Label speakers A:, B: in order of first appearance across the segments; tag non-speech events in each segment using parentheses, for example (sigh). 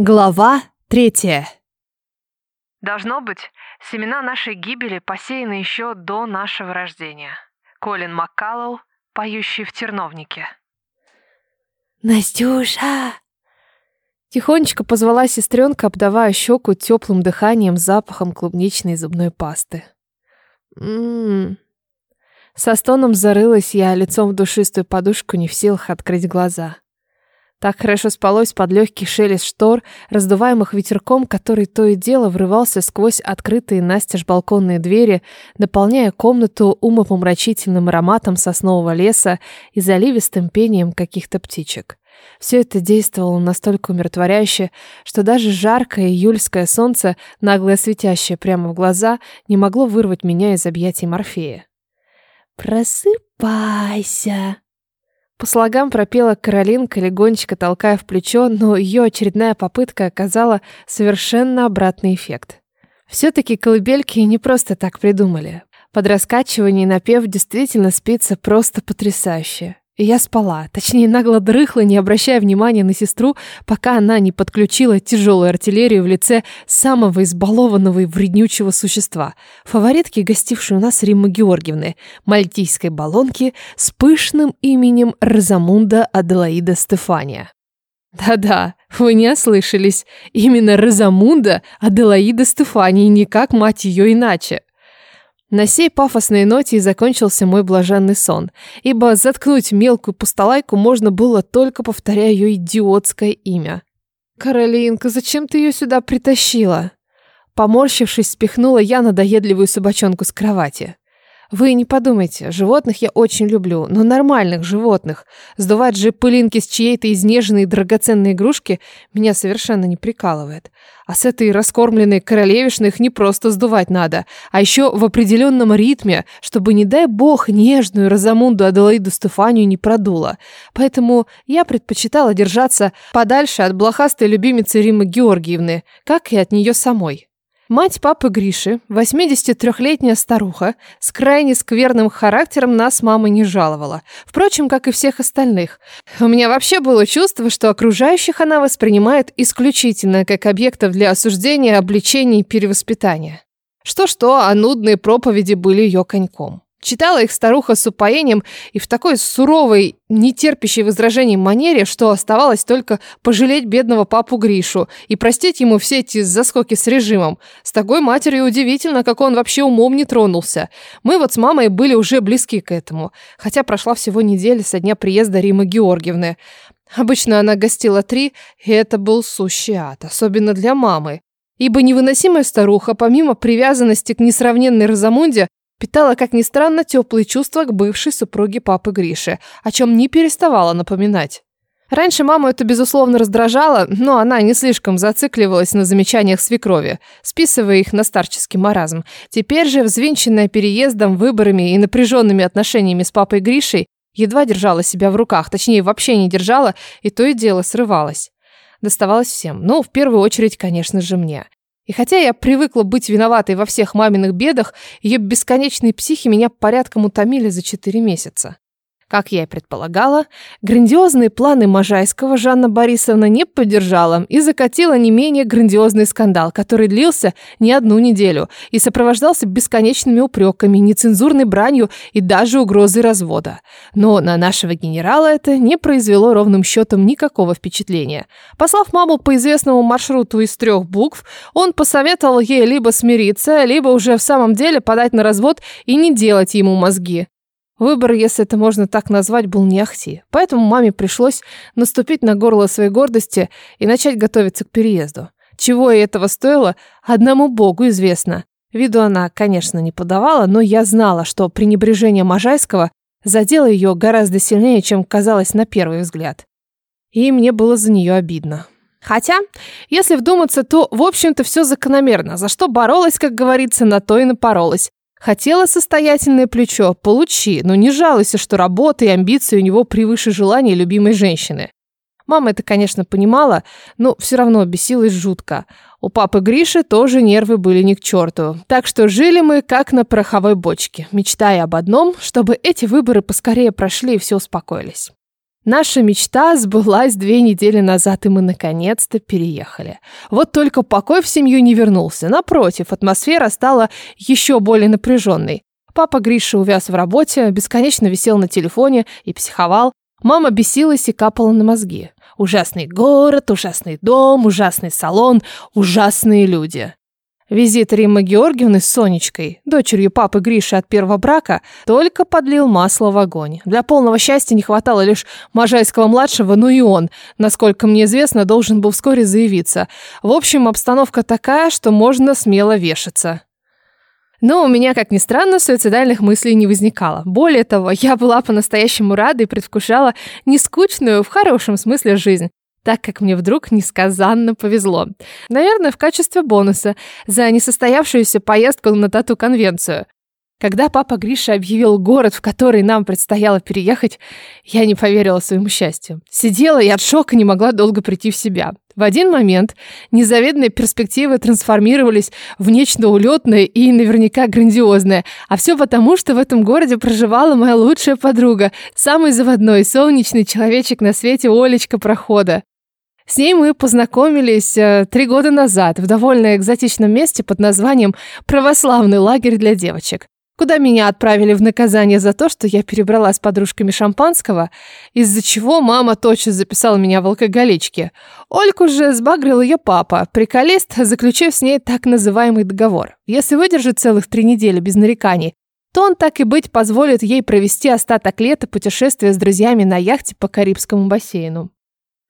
A: Глава третья.
B: Должно быть, семена нашей гибели посеяны еще до нашего рождения. Колин Маккаллоу, поющий в терновнике.
A: «Настюша!» Тихонечко позвала сестренка, обдавая щеку теплым дыханием с запахом клубничной зубной пасты. Ммм. Со стоном зарылась я лицом в душистую подушку, не в силах открыть глаза. Так хорошо спалось под легкий шелест штор, раздуваемых ветерком, который то и дело врывался сквозь открытые настежь балконные двери, наполняя комнату умопомрачительным ароматом соснового леса и заливистым пением каких-то птичек. Все это действовало настолько умиротворяюще, что даже жаркое июльское солнце, нагло светящее прямо в глаза, не могло вырвать меня из объятий Морфея. «Просыпайся!» По слогам пропела Каролинка, легонечко толкая в плечо, но ее очередная попытка оказала совершенно обратный эффект. Все-таки колыбельки не просто так придумали. Под раскачивание напев действительно спится просто потрясающе. И я спала, точнее нагло дрыхла, не обращая внимания на сестру, пока она не подключила тяжелую артиллерию в лице самого избалованного и вреднючего существа, фаворитки, гостившей у нас Риммы Георгиевны, мальтийской баллонки с пышным именем Розамунда Аделаида Стефания. Да-да, вы не ослышались, именно Розамунда Аделаида Стефания, никак мать ее иначе. На сей пафосной ноте и закончился мой блаженный сон, ибо заткнуть мелкую пустолайку можно было только повторяя ее идиотское имя. «Каролинка, зачем ты ее сюда притащила?» Поморщившись, спихнула я надоедливую собачонку с кровати. Вы не подумайте, животных я очень люблю, но нормальных животных. Сдувать же пылинки с чьей-то изнеженной драгоценной игрушки меня совершенно не прикалывает. А с этой раскормленной королевишной их не просто сдувать надо, а еще в определенном ритме, чтобы, не дай бог, нежную Розамунду Аделаиду Стефанию не продуло. Поэтому я предпочитала держаться подальше от блохастой любимицы Римы Георгиевны, как и от нее самой. Мать папы Гриши, 83-летняя старуха, с крайне скверным характером нас мама не жаловала. Впрочем, как и всех остальных. У меня вообще было чувство, что окружающих она воспринимает исключительно как объектов для осуждения, обличения и перевоспитания. Что-что, а нудные проповеди были ее коньком. Читала их старуха с упоением и в такой суровой, нетерпящей возражений манере, что оставалось только пожалеть бедного папу Гришу и простить ему все эти заскоки с режимом. С такой матерью удивительно, как он вообще умом не тронулся. Мы вот с мамой были уже близки к этому, хотя прошла всего неделя со дня приезда Римы Георгиевны. Обычно она гостила три, и это был сущий ад, особенно для мамы. Ибо невыносимая старуха, помимо привязанности к несравненной Розамунде, Питала, как ни странно, теплые чувства к бывшей супруге папы Гриши, о чем не переставала напоминать. Раньше маму это, безусловно, раздражало, но она не слишком зацикливалась на замечаниях свекрови, списывая их на старческий маразм. Теперь же, взвинченная переездом, выборами и напряженными отношениями с папой Гришей, едва держала себя в руках, точнее, вообще не держала, и то и дело срывалась. Доставалось всем, ну, в первую очередь, конечно же, мне. И хотя я привыкла быть виноватой во всех маминых бедах, ее бесконечные психи меня порядком утомили за четыре месяца. Как я и предполагала, грандиозные планы Можайского Жанна Борисовна не поддержала и закатила не менее грандиозный скандал, который длился не одну неделю и сопровождался бесконечными упреками, нецензурной бранью и даже угрозой развода. Но на нашего генерала это не произвело ровным счетом никакого впечатления. Послав маму по известному маршруту из трех букв, он посоветовал ей либо смириться, либо уже в самом деле подать на развод и не делать ему мозги. Выбор, если это можно так назвать, был не ахти. Поэтому маме пришлось наступить на горло своей гордости и начать готовиться к переезду. Чего и этого стоило, одному богу известно. Виду она, конечно, не подавала, но я знала, что пренебрежение Можайского задело ее гораздо сильнее, чем казалось на первый взгляд. И мне было за нее обидно. Хотя, если вдуматься, то, в общем-то, все закономерно. За что боролась, как говорится, на то и напоролась. Хотела состоятельное плечо, получи, но не жалуйся, что работа и амбиции у него превыше желания любимой женщины. Мама это, конечно, понимала, но все равно бесилась жутко. У папы Гриши тоже нервы были ни к черту. Так что жили мы как на пороховой бочке, мечтая об одном, чтобы эти выборы поскорее прошли и все успокоились. Наша мечта сбылась две недели назад, и мы наконец-то переехали. Вот только покой в семью не вернулся. Напротив, атмосфера стала еще более напряженной. Папа Гриша увяз в работе, бесконечно висел на телефоне и психовал. Мама бесилась и капала на мозги. Ужасный город, ужасный дом, ужасный салон, ужасные люди. Визит Риммы Георгиевны с Сонечкой, дочерью папы Гриши от первого брака, только подлил масло в огонь. Для полного счастья не хватало лишь Можайского-младшего, но и он, насколько мне известно, должен был вскоре заявиться. В общем, обстановка такая, что можно смело вешаться. Но у меня, как ни странно, суицидальных мыслей не возникало. Более того, я была по-настоящему рада и предвкушала нескучную, в хорошем смысле, жизнь так как мне вдруг несказанно повезло. Наверное, в качестве бонуса за несостоявшуюся поездку на тату-конвенцию. Когда папа Гриша объявил город, в который нам предстояло переехать, я не поверила своему счастью. Сидела и от шока не могла долго прийти в себя. В один момент незавидные перспективы трансформировались в нечто улетное и наверняка грандиозное. А все потому, что в этом городе проживала моя лучшая подруга, самый заводной, солнечный человечек на свете Олечка Прохода. С ней мы познакомились э, три года назад в довольно экзотичном месте под названием «Православный лагерь для девочек», куда меня отправили в наказание за то, что я перебрала с подружками шампанского, из-за чего мама точно записала меня в алкоголичке. Ольку же сбагрил ее папа, приколист, заключив с ней так называемый договор. Если выдержит целых три недели без нареканий, то он так и быть позволит ей провести остаток лета путешествия с друзьями на яхте по Карибскому бассейну.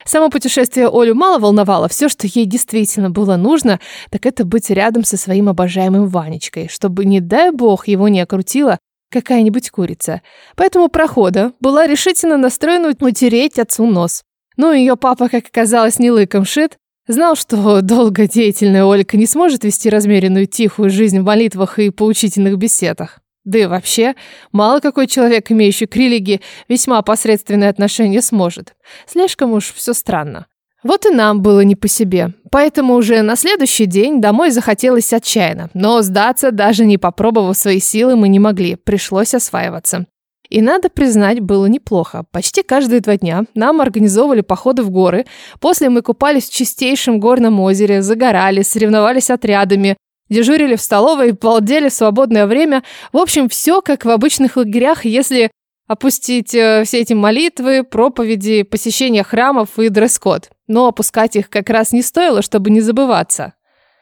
A: Само путешествие Олю мало волновало. Все, что ей действительно было нужно, так это быть рядом со своим обожаемым Ванечкой, чтобы, не дай бог, его не окрутила какая-нибудь курица. Поэтому прохода была решительно настроена утереть отцу нос. Но ее папа, как оказалось, не лыком шит, знал, что долго деятельная Олька не сможет вести размеренную тихую жизнь в молитвах и поучительных беседах. Да и вообще, мало какой человек, имеющий к религии весьма посредственное отношение, сможет. Слишком уж все странно. Вот и нам было не по себе. Поэтому уже на следующий день домой захотелось отчаянно. Но сдаться, даже не попробовав свои силы, мы не могли. Пришлось осваиваться. И надо признать, было неплохо. Почти каждые два дня нам организовывали походы в горы. После мы купались в чистейшем горном озере, загорали, соревновались отрядами, Дежурили в столовой, балдели свободное время. В общем, все как в обычных лагерях, если опустить э, все эти молитвы, проповеди, посещение храмов и дресс-код. Но опускать их как раз не стоило, чтобы не забываться.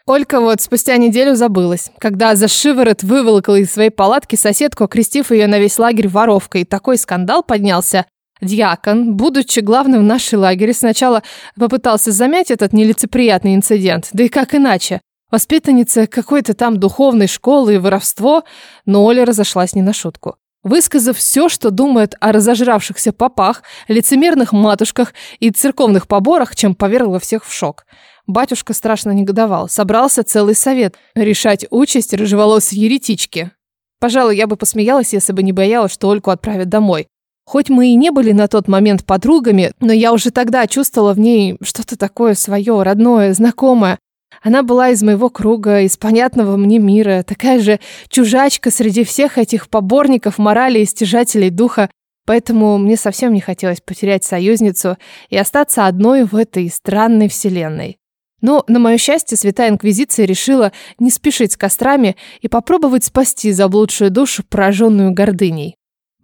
A: Олька вот спустя неделю забылась, когда за шиворот выволокла из своей палатки соседку, окрестив ее на весь лагерь воровкой. Такой скандал поднялся. Дьякон, будучи главным в нашей лагере, сначала попытался замять этот нелицеприятный инцидент. Да и как иначе? Воспитанница какой-то там духовной школы и воровство, но Оля разошлась не на шутку. Высказав все, что думает о разожравшихся попах, лицемерных матушках и церковных поборах, чем повергла всех в шок. Батюшка страшно негодовал. Собрался целый совет решать участь рыжеволосой еретички. Пожалуй, я бы посмеялась, если бы не боялась, что Ольку отправят домой. Хоть мы и не были на тот момент подругами, но я уже тогда чувствовала в ней что-то такое свое, родное, знакомое. Она была из моего круга, из понятного мне мира, такая же чужачка среди всех этих поборников морали и стяжателей духа, поэтому мне совсем не хотелось потерять союзницу и остаться одной в этой странной вселенной. Но, на мое счастье, Святая Инквизиция решила не спешить с кострами и попробовать спасти заблудшую душу, пораженную гордыней.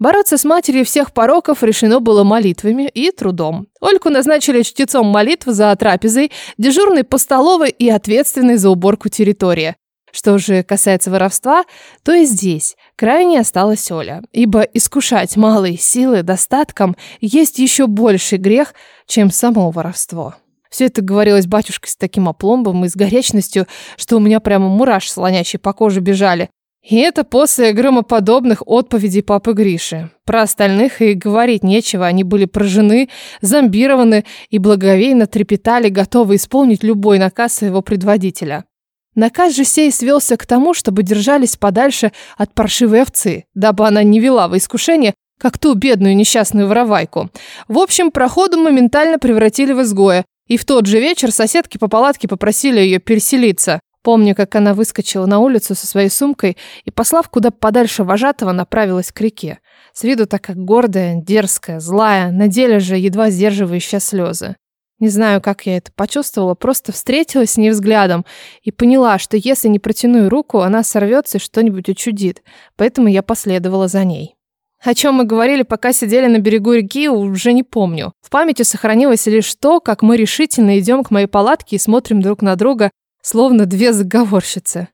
A: Бороться с матерью всех пороков решено было молитвами и трудом. Ольку назначили чтецом молитв за трапезой, дежурной по столовой и ответственной за уборку территории. Что же касается воровства, то и здесь крайне осталась Оля, ибо искушать малые силы достатком есть еще больший грех, чем само воровство. Все это говорилось батюшкой с таким опломбом и с горячностью, что у меня прямо мураш слонящие по коже бежали. И это после громоподобных отповедей папы Гриши. Про остальных и говорить нечего, они были поражены, зомбированы и благовейно трепетали, готовы исполнить любой наказ своего предводителя. Наказ же сей свелся к тому, чтобы держались подальше от паршивой овцы, дабы она не вела во искушение, как ту бедную несчастную воровайку. В общем, проходу моментально превратили в изгоя, и в тот же вечер соседки по палатке попросили ее переселиться. Помню, как она выскочила на улицу со своей сумкой и, послав куда подальше вожатого, направилась к реке. С виду такая гордая, дерзкая, злая, на деле же едва сдерживающая слезы. Не знаю, как я это почувствовала, просто встретилась с ней взглядом и поняла, что если не протяну руку, она сорвется и что-нибудь учудит. Поэтому я последовала за ней. О чем мы говорили, пока сидели на берегу реки, уже не помню. В памяти сохранилось лишь то, как мы решительно идем к моей палатке и смотрим друг на друга, словно две заговорщицы.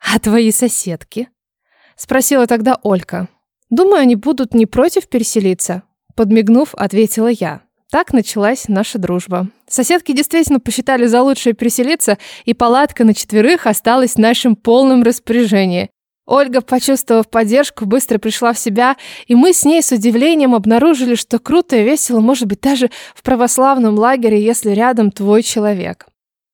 A: «А твои соседки?» — спросила тогда Олька. «Думаю, они будут не против переселиться?» Подмигнув, ответила я. Так началась наша дружба. Соседки действительно посчитали за лучшее переселиться, и палатка на четверых осталась в нашем полном распоряжении. Ольга, почувствовав поддержку, быстро пришла в себя, и мы с ней с удивлением обнаружили, что круто и весело может быть даже в православном лагере, если рядом твой человек.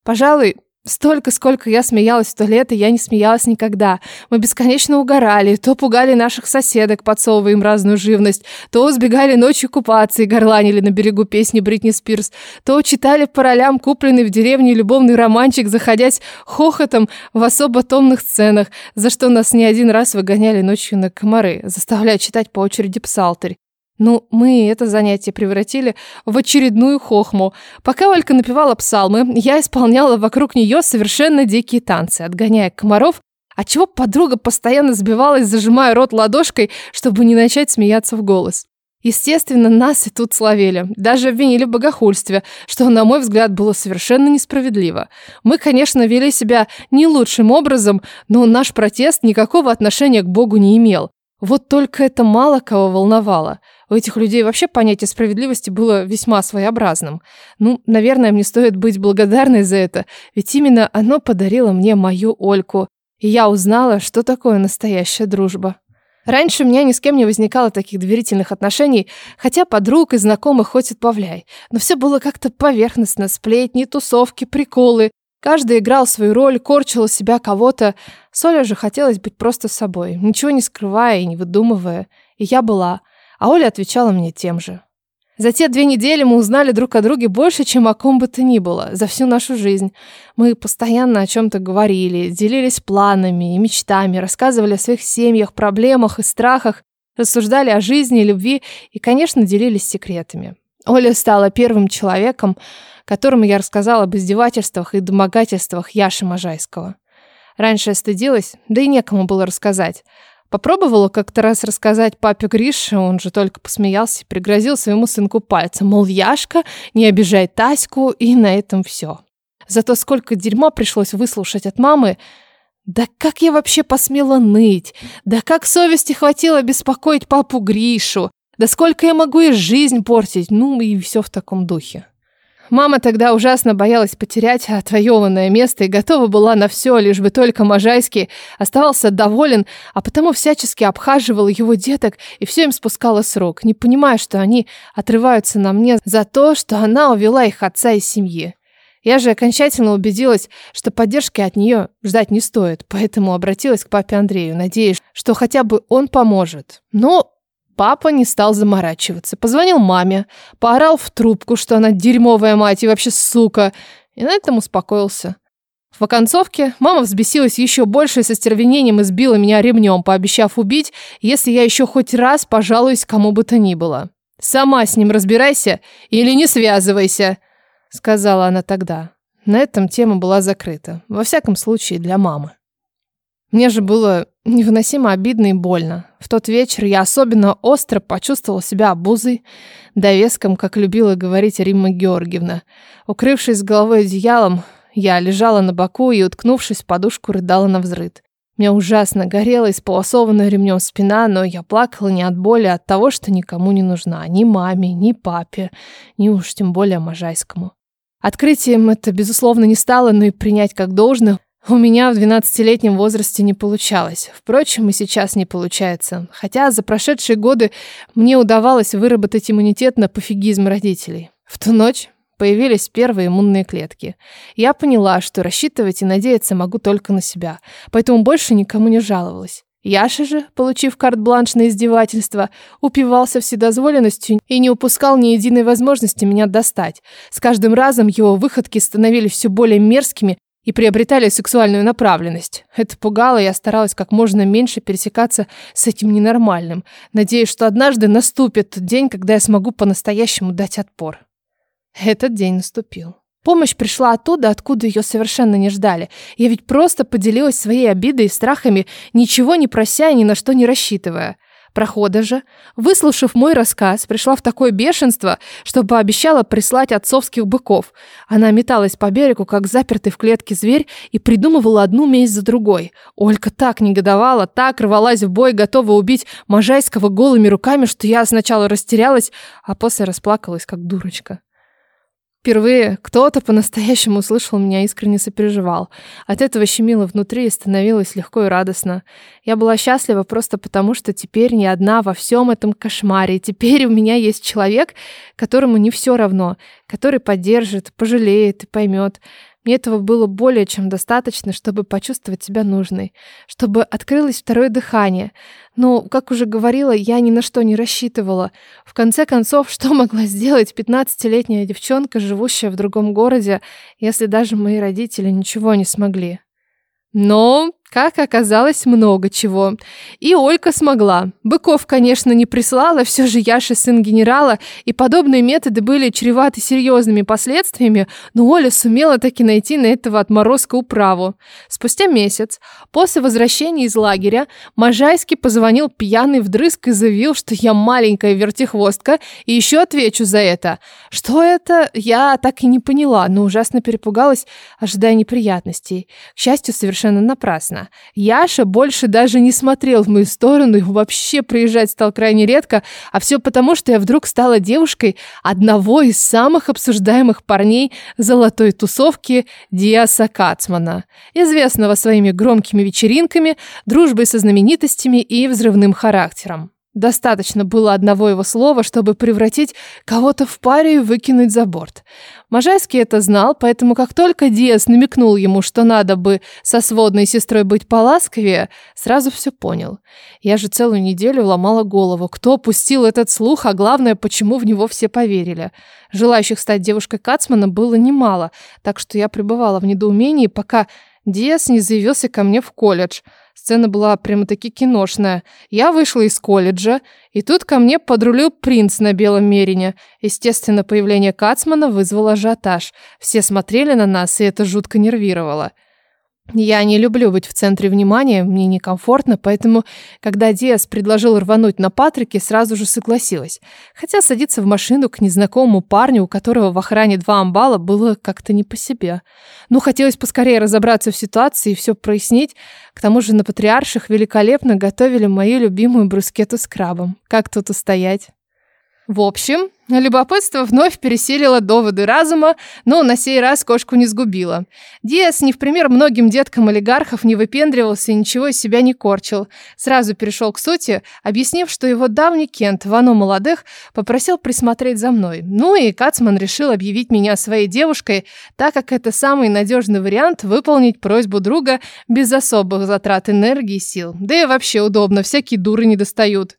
A: Пожалуй, Столько, сколько я смеялась в то лето, я не смеялась никогда. Мы бесконечно угорали, то пугали наших соседок, подсовывая им разную живность, то сбегали ночью купаться и горланили на берегу песни Бритни Спирс, то читали по ролям купленный в деревне любовный романчик, заходясь хохотом в особо томных сценах, за что нас не один раз выгоняли ночью на комары, заставляя читать по очереди псалтырь. Ну, мы это занятие превратили в очередную хохму. Пока Олька напевала псалмы, я исполняла вокруг нее совершенно дикие танцы, отгоняя комаров, отчего подруга постоянно сбивалась, зажимая рот ладошкой, чтобы не начать смеяться в голос. Естественно, нас и тут словили. Даже обвинили в богохульстве, что, на мой взгляд, было совершенно несправедливо. Мы, конечно, вели себя не лучшим образом, но наш протест никакого отношения к Богу не имел. Вот только это мало кого волновало. У этих людей вообще понятие справедливости было весьма своеобразным. Ну, наверное, мне стоит быть благодарной за это, ведь именно оно подарило мне мою Ольку. И я узнала, что такое настоящая дружба. Раньше у меня ни с кем не возникало таких доверительных отношений, хотя подруг и знакомых хоть отбавляй. Но все было как-то поверхностно, сплетни, тусовки, приколы. Каждый играл свою роль, корчил из себя кого-то. Соля же хотелось быть просто собой, ничего не скрывая и не выдумывая. И я была, а Оля отвечала мне тем же. За те две недели мы узнали друг о друге больше, чем о ком бы то ни было, за всю нашу жизнь. Мы постоянно о чем-то говорили, делились планами и мечтами, рассказывали о своих семьях, проблемах и страхах, рассуждали о жизни, любви и, конечно, делились секретами. Оля стала первым человеком, которому я рассказала об издевательствах и домогательствах Яши Можайского. Раньше я стыдилась, да и некому было рассказать. Попробовала как-то раз рассказать папе Грише, он же только посмеялся и пригрозил своему сынку пальцем, мол, Яшка, не обижай Таську, и на этом все. Зато сколько дерьма пришлось выслушать от мамы. Да как я вообще посмела ныть? Да как совести хватило беспокоить папу Гришу? Да сколько я могу и жизнь портить? Ну и все в таком духе. Мама тогда ужасно боялась потерять отвоеванное место и готова была на все, лишь бы только Можайский оставался доволен, а потому всячески обхаживала его деток и все им спускала с рук, не понимая, что они отрываются на мне за то, что она увела их отца из семьи. Я же окончательно убедилась, что поддержки от нее ждать не стоит, поэтому обратилась к папе Андрею, надеясь, что хотя бы он поможет. Но Папа не стал заморачиваться. Позвонил маме, поорал в трубку, что она дерьмовая мать и вообще сука, и на этом успокоился. В оконцовке мама взбесилась еще больше и со стервенением избила меня ремнем, пообещав убить, если я еще хоть раз пожалуюсь кому бы то ни было. «Сама с ним разбирайся или не связывайся», — сказала она тогда. На этом тема была закрыта, во всяком случае для мамы. Мне же было невыносимо обидно и больно. В тот вечер я особенно остро почувствовала себя обузой, довеском, как любила говорить Римма Георгиевна. Укрывшись головой одеялом, я лежала на боку и, уткнувшись в подушку, рыдала на взрыд. Мне ужасно горела исполосованная ремнем спина, но я плакала не от боли, а от того, что никому не нужна. Ни маме, ни папе, ни уж тем более Можайскому. Открытием это, безусловно, не стало, но и принять как должное у меня в 12-летнем возрасте не получалось. Впрочем, и сейчас не получается. Хотя за прошедшие годы мне удавалось выработать иммунитет на пофигизм родителей. В ту ночь появились первые иммунные клетки. Я поняла, что рассчитывать и надеяться могу только на себя, поэтому больше никому не жаловалась. Яша же, получив карт-бланш на издевательство, упивался вседозволенностью и не упускал ни единой возможности меня достать. С каждым разом его выходки становились все более мерзкими и приобретали сексуальную направленность. Это пугало, и я старалась как можно меньше пересекаться с этим ненормальным, надеясь, что однажды наступит тот день, когда я смогу по-настоящему дать отпор. Этот день наступил. Помощь пришла оттуда, откуда ее совершенно не ждали. Я ведь просто поделилась своей обидой и страхами, ничего не прося и ни на что не рассчитывая. Прохода же, выслушав мой рассказ, пришла в такое бешенство, что пообещала прислать отцовских быков. Она металась по берегу, как запертый в клетке зверь, и придумывала одну месть за другой. Олька так негодовала, так рвалась в бой, готова убить Можайского голыми руками, что я сначала растерялась, а после расплакалась, как дурочка. Впервые кто-то по-настоящему услышал меня, искренне сопереживал. От этого щемило внутри и становилось легко и радостно. Я была счастлива просто потому, что теперь не одна во всем этом кошмаре. И теперь у меня есть человек, которому не все равно, который поддержит, пожалеет и поймет. Мне этого было более чем достаточно, чтобы почувствовать себя нужной, чтобы открылось второе дыхание. Но, как уже говорила, я ни на что не рассчитывала. В конце концов, (laughs) что могла сделать 15-летняя девчонка, живущая в другом городе, если даже мои родители ничего не смогли? Но как оказалось, много чего. И Олька смогла. Быков, конечно, не прислала, все же Яша сын генерала, и подобные методы были чреваты серьезными последствиями, но Оля сумела таки найти на этого отморозка управу. Спустя месяц, после возвращения из лагеря, Можайский позвонил пьяный вдрызг и заявил, что я маленькая вертихвостка, и еще отвечу за это. Что это, я так и не поняла, но ужасно перепугалась, ожидая неприятностей. К счастью, совершенно напрасно. Яша больше даже не смотрел в мою сторону и вообще приезжать стал крайне редко, а все потому, что я вдруг стала девушкой одного из самых обсуждаемых парней золотой тусовки Диаса Кацмана, известного своими громкими вечеринками, дружбой со знаменитостями и взрывным характером. Достаточно было одного его слова, чтобы превратить кого-то в паре и выкинуть за борт. Можайский это знал, поэтому как только Диас намекнул ему, что надо бы со сводной сестрой быть поласковее, сразу все понял. Я же целую неделю ломала голову, кто пустил этот слух, а главное, почему в него все поверили. Желающих стать девушкой Кацмана было немало, так что я пребывала в недоумении, пока Диас не заявился ко мне в колледж – Сцена была прямо-таки киношная. Я вышла из колледжа, и тут ко мне подрулил принц на белом мерине. Естественно, появление Кацмана вызвало ажиотаж. Все смотрели на нас, и это жутко нервировало. Я не люблю быть в центре внимания, мне некомфортно, поэтому, когда Диас предложил рвануть на Патрике, сразу же согласилась. Хотя садиться в машину к незнакомому парню, у которого в охране два амбала, было как-то не по себе. Ну, хотелось поскорее разобраться в ситуации и все прояснить. К тому же на Патриарших великолепно готовили мою любимую брускету с крабом. Как тут устоять? В общем, любопытство вновь пересилило доводы разума, но на сей раз кошку не сгубило. Диас не в пример многим деткам олигархов не выпендривался и ничего из себя не корчил. Сразу перешел к сути, объяснив, что его давний Кент, Вано Молодых, попросил присмотреть за мной. Ну и Кацман решил объявить меня своей девушкой, так как это самый надежный вариант выполнить просьбу друга без особых затрат энергии и сил. Да и вообще удобно, всякие дуры не достают.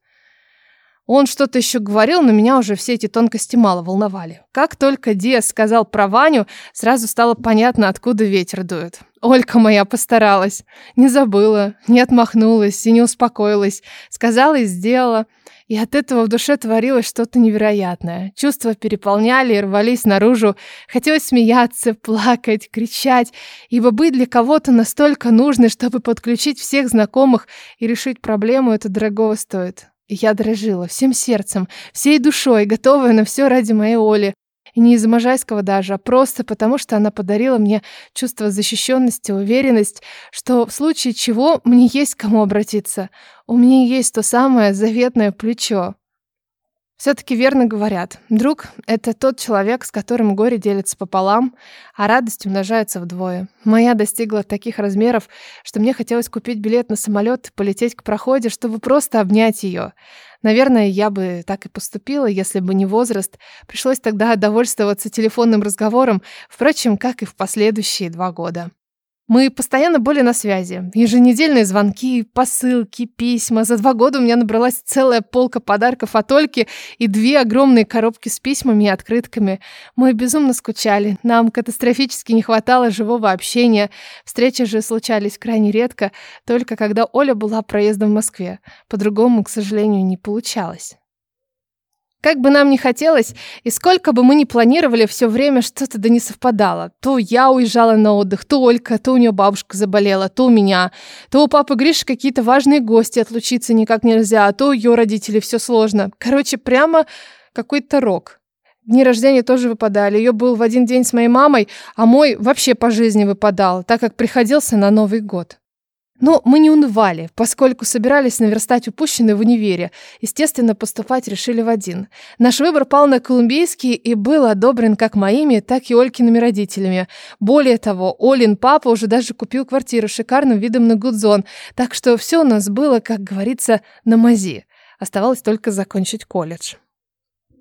A: Он что-то еще говорил, но меня уже все эти тонкости мало волновали. Как только Диас сказал про Ваню, сразу стало понятно, откуда ветер дует. Олька моя постаралась. Не забыла, не отмахнулась и не успокоилась. Сказала и сделала. И от этого в душе творилось что-то невероятное. Чувства переполняли и рвались наружу. Хотелось смеяться, плакать, кричать, ибо быть для кого-то настолько нужной, чтобы подключить всех знакомых и решить проблему, это дорого стоит. Я дрожила всем сердцем, всей душой, готовая на все ради моей Оли. И не из-за Можайского даже, а просто потому, что она подарила мне чувство защищенности, уверенность, что в случае чего мне есть кому обратиться. У меня есть то самое заветное плечо. Все-таки верно говорят. Друг — это тот человек, с которым горе делится пополам, а радость умножается вдвое. Моя достигла таких размеров, что мне хотелось купить билет на самолет и полететь к проходе, чтобы просто обнять ее. Наверное, я бы так и поступила, если бы не возраст. Пришлось тогда довольствоваться телефонным разговором, впрочем, как и в последующие два года. Мы постоянно были на связи. Еженедельные звонки, посылки, письма. За два года у меня набралась целая полка подарков от Ольки и две огромные коробки с письмами и открытками. Мы безумно скучали. Нам катастрофически не хватало живого общения. Встречи же случались крайне редко, только когда Оля была проездом в Москве. По-другому, к сожалению, не получалось. Как бы нам ни хотелось, и сколько бы мы ни планировали, все время что-то да не совпадало. То я уезжала на отдых, то Олька, то у нее бабушка заболела, то у меня, то у папы Гриши какие-то важные гости, отлучиться никак нельзя, а то у ее родителей все сложно. Короче, прямо какой-то рок. Дни рождения тоже выпадали. Ее был в один день с моей мамой, а мой вообще по жизни выпадал, так как приходился на Новый год. Но мы не унывали, поскольку собирались наверстать упущенное в универе. Естественно, поступать решили в один. Наш выбор пал на колумбийский и был одобрен как моими, так и Олькиными родителями. Более того, Олин папа уже даже купил квартиру с шикарным видом на Гудзон, так что все у нас было, как говорится, на мази. Оставалось только закончить колледж.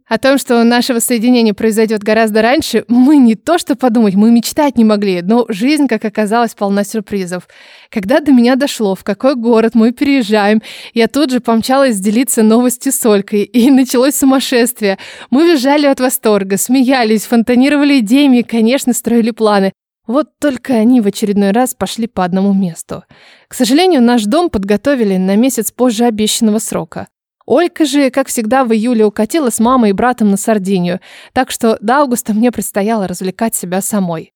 A: О том, что наше воссоединение произойдет гораздо раньше, мы не то что подумать, мы мечтать не могли, но жизнь, как оказалось, полна сюрпризов. Когда до меня дошло, в какой город мы переезжаем, я тут же помчалась делиться новостью с Олькой, и началось сумасшествие. Мы визжали от восторга, смеялись, фонтанировали идеями и, конечно, строили планы. Вот только они в очередной раз пошли по одному месту. К сожалению, наш дом подготовили на месяц позже обещанного срока. Олька же, как всегда, в июле укатила с мамой и братом на Сардинию, так что до августа мне предстояло развлекать себя самой.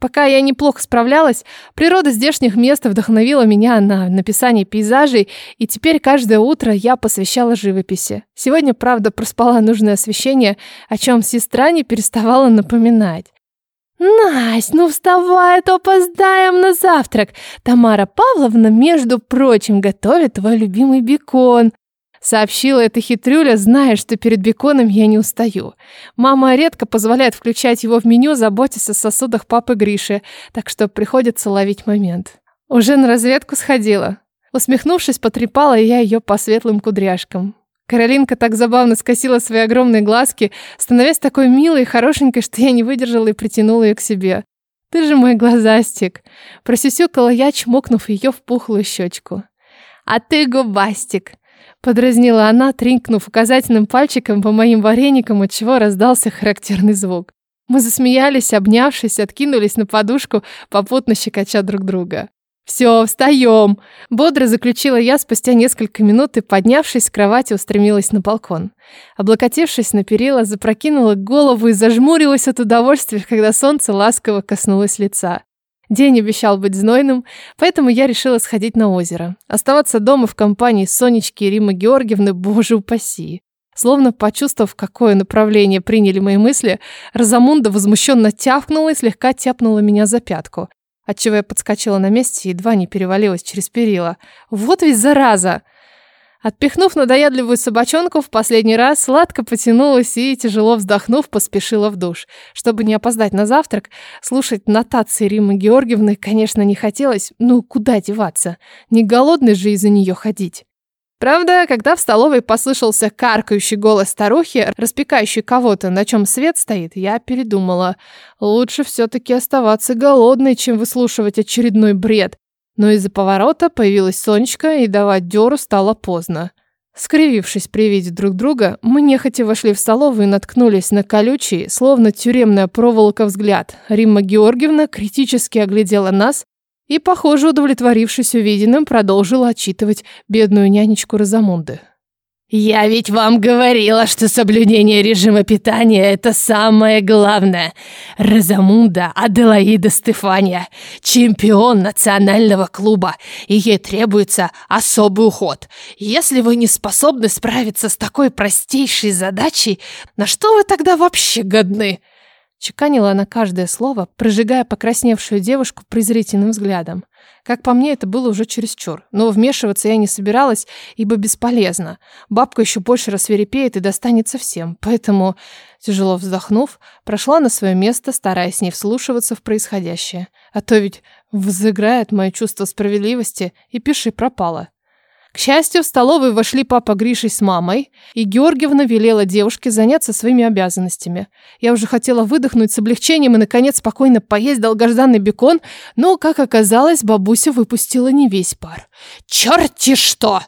A: Пока я неплохо справлялась, природа здешних мест вдохновила меня на написание пейзажей, и теперь каждое утро я посвящала живописи. Сегодня, правда, проспала нужное освещение, о чем сестра не переставала напоминать. «Насть, ну вставай, а то опоздаем на завтрак. Тамара Павловна, между прочим, готовит твой любимый бекон. Сообщила эта хитрюля, зная, что перед беконом я не устаю. Мама редко позволяет включать его в меню, заботясь о сосудах папы Гриши, так что приходится ловить момент. Уже на разведку сходила. Усмехнувшись, потрепала я ее по светлым кудряшкам. Каролинка так забавно скосила свои огромные глазки, становясь такой милой и хорошенькой, что я не выдержала и притянула ее к себе. «Ты же мой глазастик!» Просюсюкала я, чмокнув ее в пухлую щечку. «А ты губастик!» Подразнила она, тринкнув указательным пальчиком по моим вареникам, от чего раздался характерный звук. Мы засмеялись, обнявшись, откинулись на подушку, попутно щекоча друг друга. «Все, встаем!» Бодро заключила я спустя несколько минут и, поднявшись с кровати, устремилась на балкон. Облокотившись на перила, запрокинула голову и зажмурилась от удовольствия, когда солнце ласково коснулось лица. День обещал быть знойным, поэтому я решила сходить на озеро. Оставаться дома в компании Сонечки и Римы Георгиевны, боже упаси. Словно почувствовав, какое направление приняли мои мысли, Розамунда возмущенно тявкнула и слегка тяпнула меня за пятку. Отчего я подскочила на месте и едва не перевалилась через перила. Вот ведь зараза! Отпихнув надоедливую собачонку в последний раз, сладко потянулась и, тяжело вздохнув, поспешила в душ. Чтобы не опоздать на завтрак, слушать нотации Римы Георгиевны, конечно, не хотелось, ну куда деваться? Не голодный же из-за нее ходить. Правда, когда в столовой послышался каркающий голос старухи, распекающий кого-то, на чем свет стоит, я передумала. Лучше все-таки оставаться голодной, чем выслушивать очередной бред. Но из-за поворота появилась Сонечка, и давать дёру стало поздно. Скривившись при виде друг друга, мы нехотя вошли в столовую и наткнулись на колючий, словно тюремная проволока взгляд. Римма Георгиевна критически оглядела нас и, похоже, удовлетворившись увиденным, продолжила отчитывать бедную нянечку Розамунды. «Я ведь вам говорила, что соблюдение режима питания – это самое главное. Розамунда Аделаида Стефания – чемпион национального клуба, и ей требуется особый уход. Если вы не способны справиться с такой простейшей задачей, на что вы тогда вообще годны?» Чеканила она каждое слово, прожигая покрасневшую девушку презрительным взглядом. Как по мне, это было уже чересчур. Но вмешиваться я не собиралась, ибо бесполезно. Бабка еще больше рассверепеет и достанется всем. Поэтому, тяжело вздохнув, прошла на свое место, стараясь не вслушиваться в происходящее. А то ведь взыграет мое чувство справедливости и пиши пропало. К счастью, в столовую вошли папа Гришей с мамой, и Георгиевна велела девушке заняться своими обязанностями. Я уже хотела выдохнуть с облегчением и, наконец, спокойно поесть долгожданный бекон, но, как оказалось, бабуся выпустила не весь пар. «Черти что!»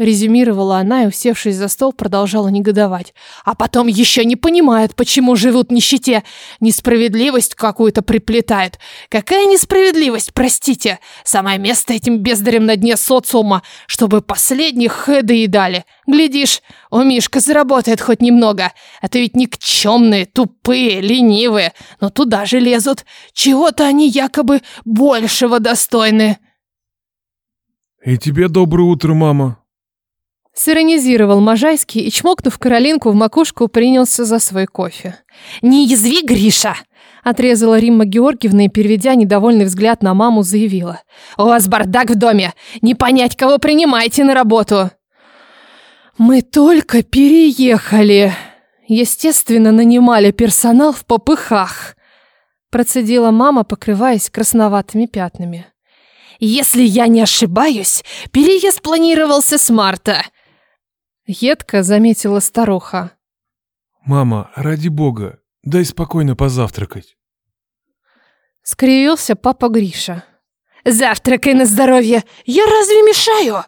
A: Резюмировала она и, усевшись за стол, продолжала негодовать. А потом еще не понимают, почему живут в нищете. Несправедливость какую-то приплетают. Какая несправедливость, простите? Самое место этим бездарям на дне социума, чтобы последних хэды едали. Глядишь, у Мишка заработает хоть немного. Это ведь никчемные, тупые, ленивые. Но туда же лезут. Чего-то они якобы большего достойны.
C: «И тебе доброе утро, мама»,
A: Сиронизировал Можайский и, чмокнув Каролинку в макушку, принялся за свой кофе.
D: «Не язви, Гриша!»
A: Отрезала Римма Георгиевна и, переведя недовольный взгляд на маму, заявила.
D: «У вас бардак в доме! Не понять, кого принимаете на работу!»
A: «Мы только переехали!» Естественно, нанимали персонал в попыхах. Процедила мама, покрываясь красноватыми пятнами.
D: «Если я не ошибаюсь, переезд планировался с марта!»
A: Едко заметила старуха.
C: «Мама, ради бога, дай спокойно позавтракать».
A: Скривился папа Гриша.
D: «Завтракай на здоровье! Я разве мешаю?»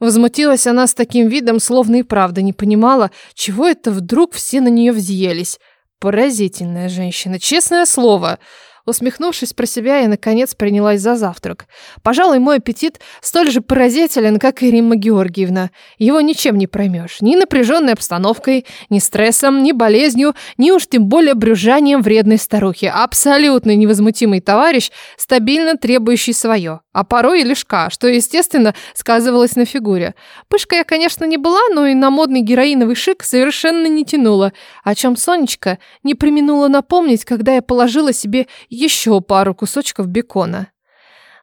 A: Возмутилась она с таким видом, словно и правда не понимала, чего это вдруг все на нее взъелись. Поразительная женщина, честное слово. Усмехнувшись про себя, я, наконец, принялась за завтрак. Пожалуй, мой аппетит столь же поразителен, как и Римма Георгиевна. Его ничем не проймешь. Ни напряженной обстановкой, ни стрессом, ни болезнью, ни уж тем более брюжанием вредной старухи. Абсолютно невозмутимый товарищ, стабильно требующий свое. А порой и лишка, что, естественно, сказывалось на фигуре. Пышка я, конечно, не была, но и на модный героиновый шик совершенно не тянула. О чем Сонечка не применула напомнить, когда я положила себе еще пару кусочков бекона.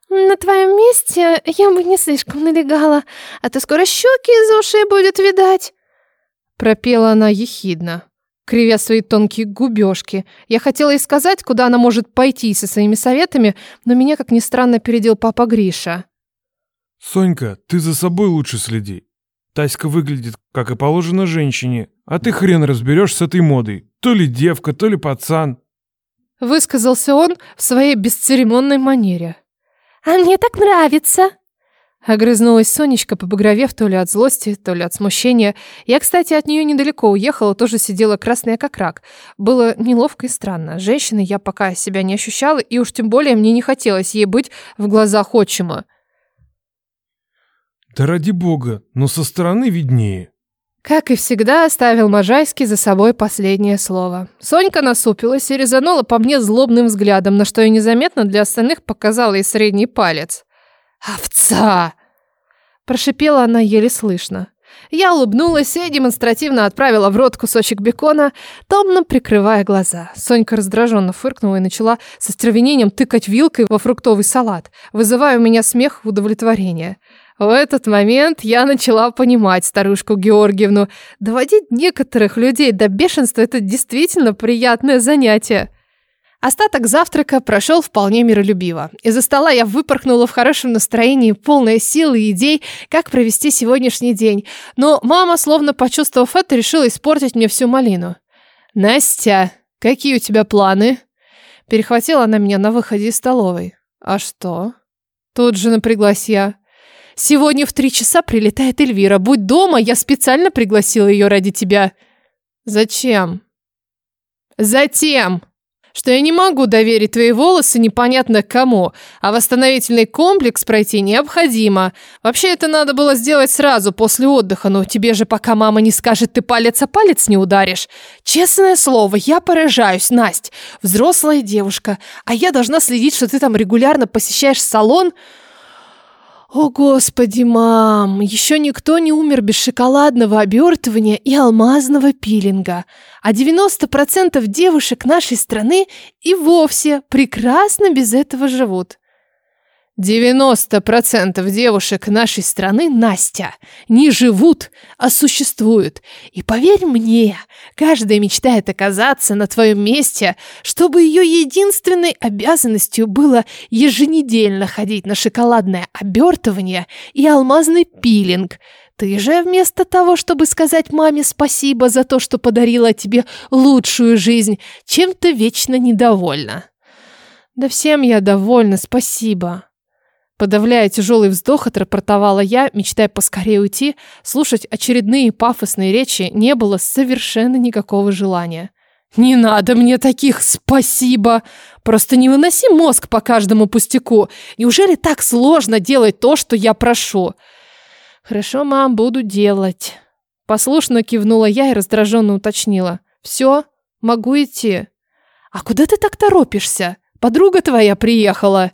E: «На твоем месте я бы не слишком налегала, а то скоро щеки из ушей будет видать»,
A: пропела она ехидно, кривя свои тонкие губежки. Я хотела ей сказать, куда она может пойти со своими советами, но меня, как ни странно, опередил папа Гриша.
C: «Сонька, ты за собой лучше следи. Таська выглядит, как и положено женщине, а ты хрен разберешь с этой модой. То ли девка, то ли пацан.
A: Высказался он в своей бесцеремонной манере.
E: «А мне так нравится!»
A: Огрызнулась Сонечка, побагровев то ли от злости, то ли от смущения. Я, кстати, от нее недалеко уехала, тоже сидела красная как рак. Было неловко и странно. Женщиной я пока себя не ощущала, и уж тем более мне не хотелось ей быть в глазах отчима.
C: Да ради бога, но со стороны виднее.
A: Как и всегда, оставил Можайский за собой последнее слово. Сонька насупилась и резанула по мне злобным взглядом, на что я незаметно для остальных показала и средний палец. «Овца!» Прошипела она еле слышно. Я улыбнулась и демонстративно отправила в рот кусочек бекона, томно прикрывая глаза. Сонька раздраженно фыркнула и начала со стервенением тыкать вилкой во фруктовый салат, вызывая у меня смех в удовлетворение. В этот момент я начала понимать старушку Георгиевну. Доводить некоторых людей до бешенства – это действительно приятное занятие. Остаток завтрака прошел вполне миролюбиво. Из-за стола я выпорхнула в хорошем настроении, полная сил и идей, как провести сегодняшний день. Но мама, словно почувствовав это, решила испортить мне всю малину. «Настя, какие у тебя планы?» Перехватила она меня на выходе из столовой. «А что?» Тут же напряглась я. Сегодня в три часа прилетает Эльвира. Будь дома, я специально пригласила ее ради тебя. Зачем? Затем, что я не могу доверить твои волосы непонятно кому, а восстановительный комплекс пройти необходимо. Вообще это надо было сделать сразу после отдыха, но тебе же пока мама не скажет, ты палец о палец не ударишь. Честное слово, я поражаюсь, Насть. Взрослая девушка, а я должна следить, что ты там регулярно посещаешь салон... О, Господи, мам, еще никто не умер без шоколадного обертывания и алмазного пилинга. А 90% девушек нашей страны и вовсе прекрасно без этого живут.
D: 90% девушек нашей страны, Настя, не живут, а существуют. И поверь мне, каждая мечтает оказаться на твоем месте, чтобы ее единственной обязанностью было еженедельно ходить на шоколадное обертывание и алмазный пилинг. Ты же вместо того, чтобы сказать маме спасибо за то, что подарила тебе лучшую жизнь, чем-то вечно недовольна.
A: Да всем я довольна, спасибо. Подавляя тяжелый вздох, отрапортовала я, мечтая поскорее уйти, слушать очередные пафосные речи не было совершенно никакого желания. «Не надо мне таких спасибо! Просто не выноси мозг по каждому пустяку. Неужели так сложно делать то, что я прошу?» «Хорошо, мам, буду делать». Послушно кивнула я и раздраженно уточнила. «Все? Могу идти?» «А куда ты так торопишься? Подруга твоя приехала!»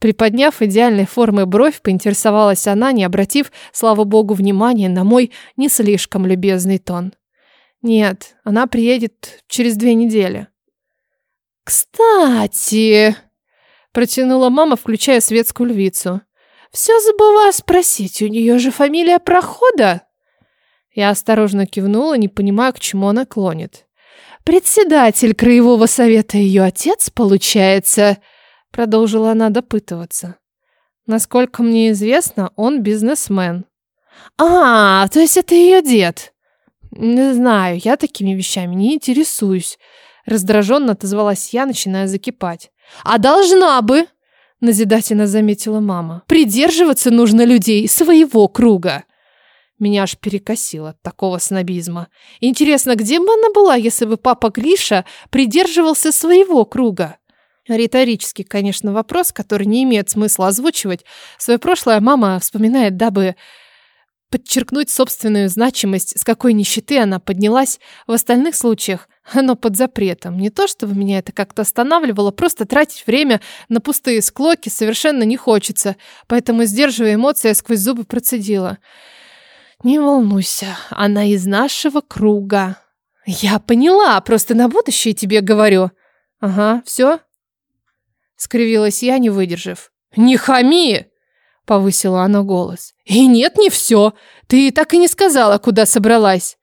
A: Приподняв идеальной формы бровь, поинтересовалась она, не обратив, слава богу, внимания на мой не слишком любезный тон. «Нет, она приедет через две недели».
E: «Кстати...» — протянула мама, включая светскую львицу. «Все забыла спросить, у нее же фамилия Прохода?»
A: Я осторожно кивнула, не понимая, к чему она клонит.
E: «Председатель краевого совета ее отец, получается...»
A: Продолжила она допытываться. Насколько мне известно, он бизнесмен.
E: А, то есть это ее дед?
A: Не знаю, я такими вещами не интересуюсь. Раздраженно отозвалась я, начиная закипать.
E: А должна бы, назидательно заметила мама. Придерживаться нужно людей своего круга.
A: Меня аж перекосило от такого снобизма. Интересно, где бы она была, если бы папа Гриша придерживался своего круга? Риторический, конечно, вопрос, который не имеет смысла озвучивать. Свое прошлое мама вспоминает, дабы подчеркнуть собственную значимость, с какой нищеты она поднялась. В остальных случаях оно под запретом. Не то, чтобы меня это как-то останавливало, просто тратить время на пустые склоки совершенно не хочется. Поэтому, сдерживая эмоции, я сквозь зубы процедила. «Не волнуйся, она из нашего круга».
E: «Я поняла, просто на будущее тебе говорю».
A: «Ага, все?» Скривилась я, не выдержав.
E: «Не хами!» — повысила она голос. «И нет, не все. Ты так и не сказала, куда собралась».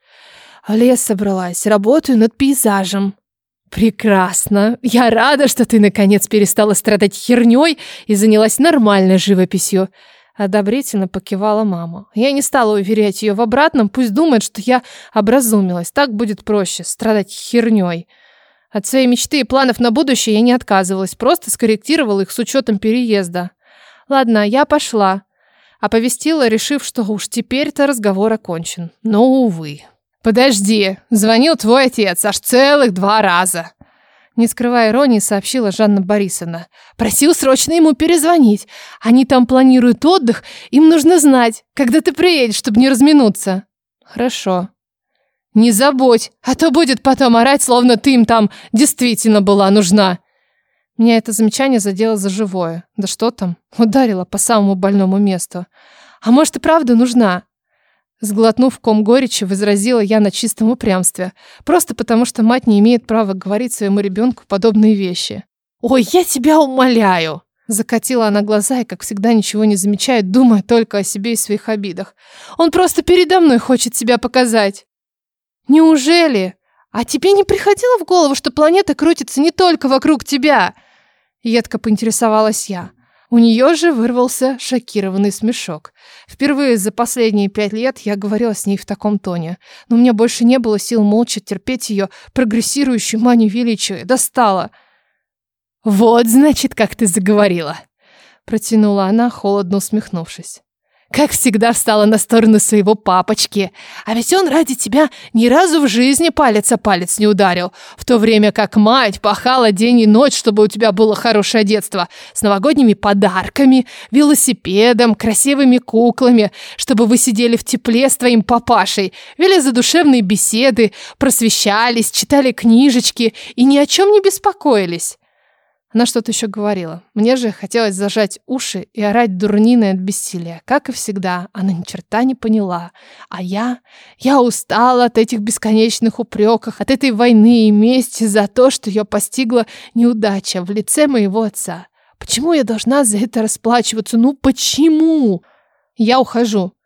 A: «В лес собралась. Работаю над пейзажем».
E: «Прекрасно. Я рада, что ты наконец перестала страдать херней и занялась нормальной живописью».
A: Одобрительно покивала мама. Я не стала уверять ее в обратном, пусть думает, что я образумилась. Так будет проще, страдать херней. От своей мечты и планов на будущее я не отказывалась, просто скорректировала их с учетом переезда. Ладно, я пошла. Оповестила, решив, что уж теперь-то разговор окончен. Но, увы.
E: «Подожди, звонил твой отец аж целых два раза!»
A: Не скрывая иронии, сообщила Жанна Борисовна.
E: «Просил срочно ему перезвонить. Они там планируют отдых, им нужно знать, когда ты приедешь, чтобы не разминуться».
A: «Хорошо»,
E: не забудь, а то будет потом орать, словно ты им там действительно была нужна.
A: Меня это замечание задело за живое. Да что там, ударило по самому больному месту. А может и правда нужна? Сглотнув ком горечи, возразила я на чистом упрямстве. Просто потому, что мать не имеет права говорить своему ребенку подобные вещи.
E: «Ой, я тебя умоляю!»
A: Закатила она глаза и, как всегда, ничего не замечает, думая только о себе и своих обидах.
E: «Он просто передо мной хочет себя показать!»
A: Неужели? А тебе не приходило в голову, что планета крутится не только вокруг тебя? Едко поинтересовалась я. У нее же вырвался шокированный смешок. Впервые за последние пять лет я говорила с ней в таком тоне. Но у меня больше не было сил молча терпеть ее прогрессирующую манию величия. Достала.
E: «Вот, значит, как ты заговорила!»
A: Протянула она, холодно усмехнувшись.
E: Как всегда встала на сторону своего папочки. А ведь он ради тебя ни разу в жизни палец о палец не ударил. В то время как мать пахала день и ночь, чтобы у тебя было хорошее детство. С новогодними подарками, велосипедом, красивыми куклами. Чтобы вы сидели в тепле с твоим папашей. Вели задушевные беседы, просвещались, читали книжечки и ни о чем не беспокоились.
A: Она что-то еще говорила. Мне же хотелось зажать уши и орать дурниной от бессилия. Как и всегда, она ни черта не поняла. А я... Я устала от этих бесконечных упреков, от этой войны и мести за то, что ее постигла неудача в лице моего отца. Почему я должна за это расплачиваться? Ну почему? Я ухожу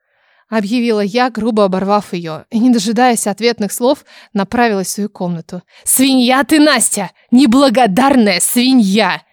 A: объявила я, грубо оборвав ее, и, не дожидаясь ответных слов, направилась в свою комнату. «Свинья ты, Настя! Неблагодарная свинья!»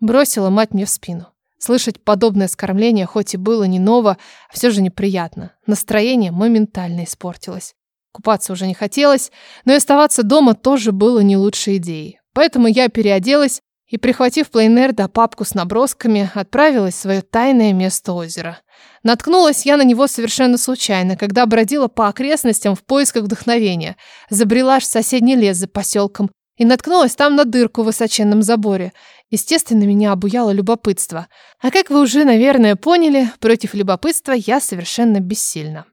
A: Бросила мать мне в спину. Слышать подобное скормление хоть и было не ново, а все же неприятно. Настроение моментально испортилось. Купаться уже не хотелось, но и оставаться дома тоже было не лучшей идеей. Поэтому я переоделась и, прихватив плейнер да папку с набросками, отправилась в свое тайное место озера. Наткнулась я на него совершенно случайно, когда бродила по окрестностям в поисках вдохновения. Забрела в соседний лес за поселком и наткнулась там на дырку в высоченном заборе. Естественно, меня обуяло любопытство. А как вы уже, наверное, поняли, против любопытства я совершенно бессильна.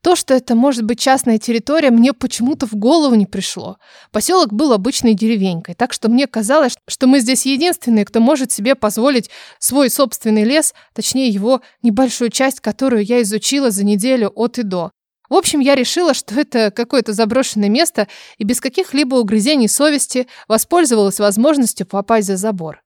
A: То, что это может быть частная территория, мне почему-то в голову не пришло. Поселок был обычной деревенькой, так что мне казалось, что мы здесь единственные, кто может себе позволить свой собственный лес, точнее его небольшую часть, которую я изучила за неделю от и до. В общем, я решила, что это какое-то заброшенное место и без каких-либо угрызений совести воспользовалась возможностью попасть за забор.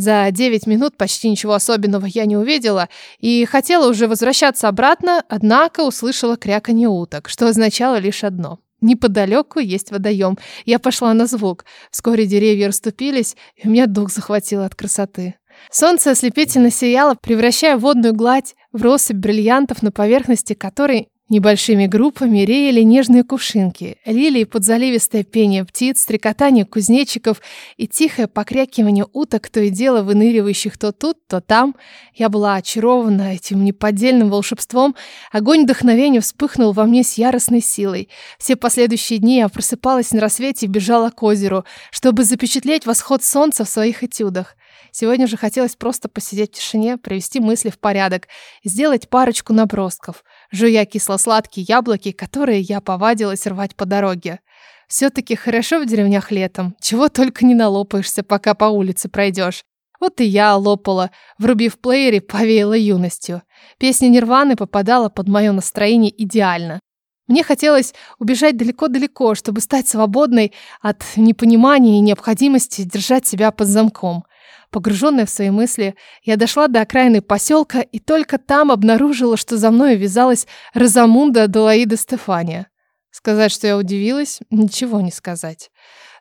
A: За 9 минут почти ничего особенного я не увидела и хотела уже возвращаться обратно, однако услышала кряканье уток, что означало лишь одно. Неподалеку есть водоем. Я пошла на звук. Вскоре деревья расступились, и у меня дух захватило от красоты. Солнце ослепительно сияло, превращая водную гладь в россыпь бриллиантов, на поверхности которой Небольшими группами реяли нежные кувшинки, лилии под заливистое пение птиц, стрекотание кузнечиков и тихое покрякивание уток, то и дело выныривающих то тут, то там. Я была очарована этим неподдельным волшебством. Огонь вдохновения вспыхнул во мне с яростной силой. Все последующие дни я просыпалась на рассвете и бежала к озеру, чтобы запечатлеть восход солнца в своих этюдах. Сегодня же хотелось просто посидеть в тишине, привести мысли в порядок сделать парочку набросков — жуя кисло-сладкие яблоки, которые я повадилась рвать по дороге. Все-таки хорошо в деревнях летом, чего только не налопаешься, пока по улице пройдешь. Вот и я лопала, врубив плеере, повеяла юностью. Песня Нирваны попадала под мое настроение идеально. Мне хотелось убежать далеко-далеко, чтобы стать свободной от непонимания и необходимости держать себя под замком. Погруженная в свои мысли, я дошла до окраины поселка и только там обнаружила, что за мной вязалась Розамунда Аделаида Стефания. Сказать, что я удивилась, ничего не сказать.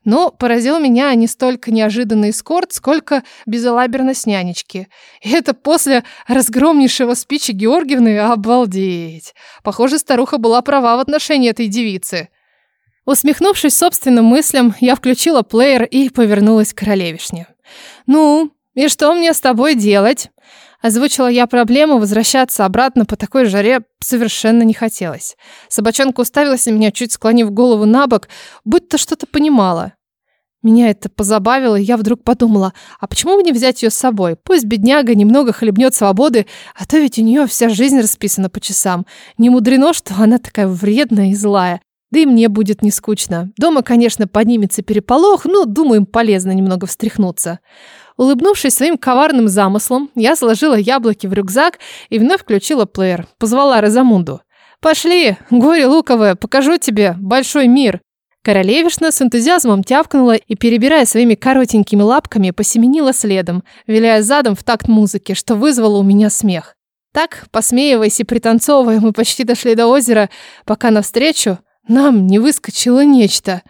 A: Но поразил меня не столько неожиданный эскорт, сколько безалаберность нянечки. И это после разгромнейшего спича Георгиевны обалдеть. Похоже, старуха была права в отношении этой девицы. Усмехнувшись собственным мыслям, я включила плеер и повернулась к королевишне. «Ну, и что мне с тобой делать?» Озвучила я проблему, возвращаться обратно по такой жаре совершенно не хотелось. Собачонка уставилась на меня, чуть склонив голову на бок, будто что-то понимала. Меня это позабавило, и я вдруг подумала, а почему бы не взять ее с собой? Пусть бедняга немного хлебнет свободы, а то ведь у нее вся жизнь расписана по часам. Не мудрено, что она такая вредная и злая. Да и мне будет не скучно. Дома, конечно, поднимется переполох, но, думаю, полезно немного встряхнуться. Улыбнувшись своим коварным замыслом, я сложила яблоки в рюкзак и вновь включила плеер. Позвала Розамунду. «Пошли, горе луковое, покажу тебе большой мир». Королевишна с энтузиазмом тявкнула и, перебирая своими коротенькими лапками, посеменила следом, виляя задом в такт музыки, что вызвало у меня смех. Так, посмеиваясь и пританцовывая, мы почти дошли до озера, пока навстречу нам не выскочило нечто.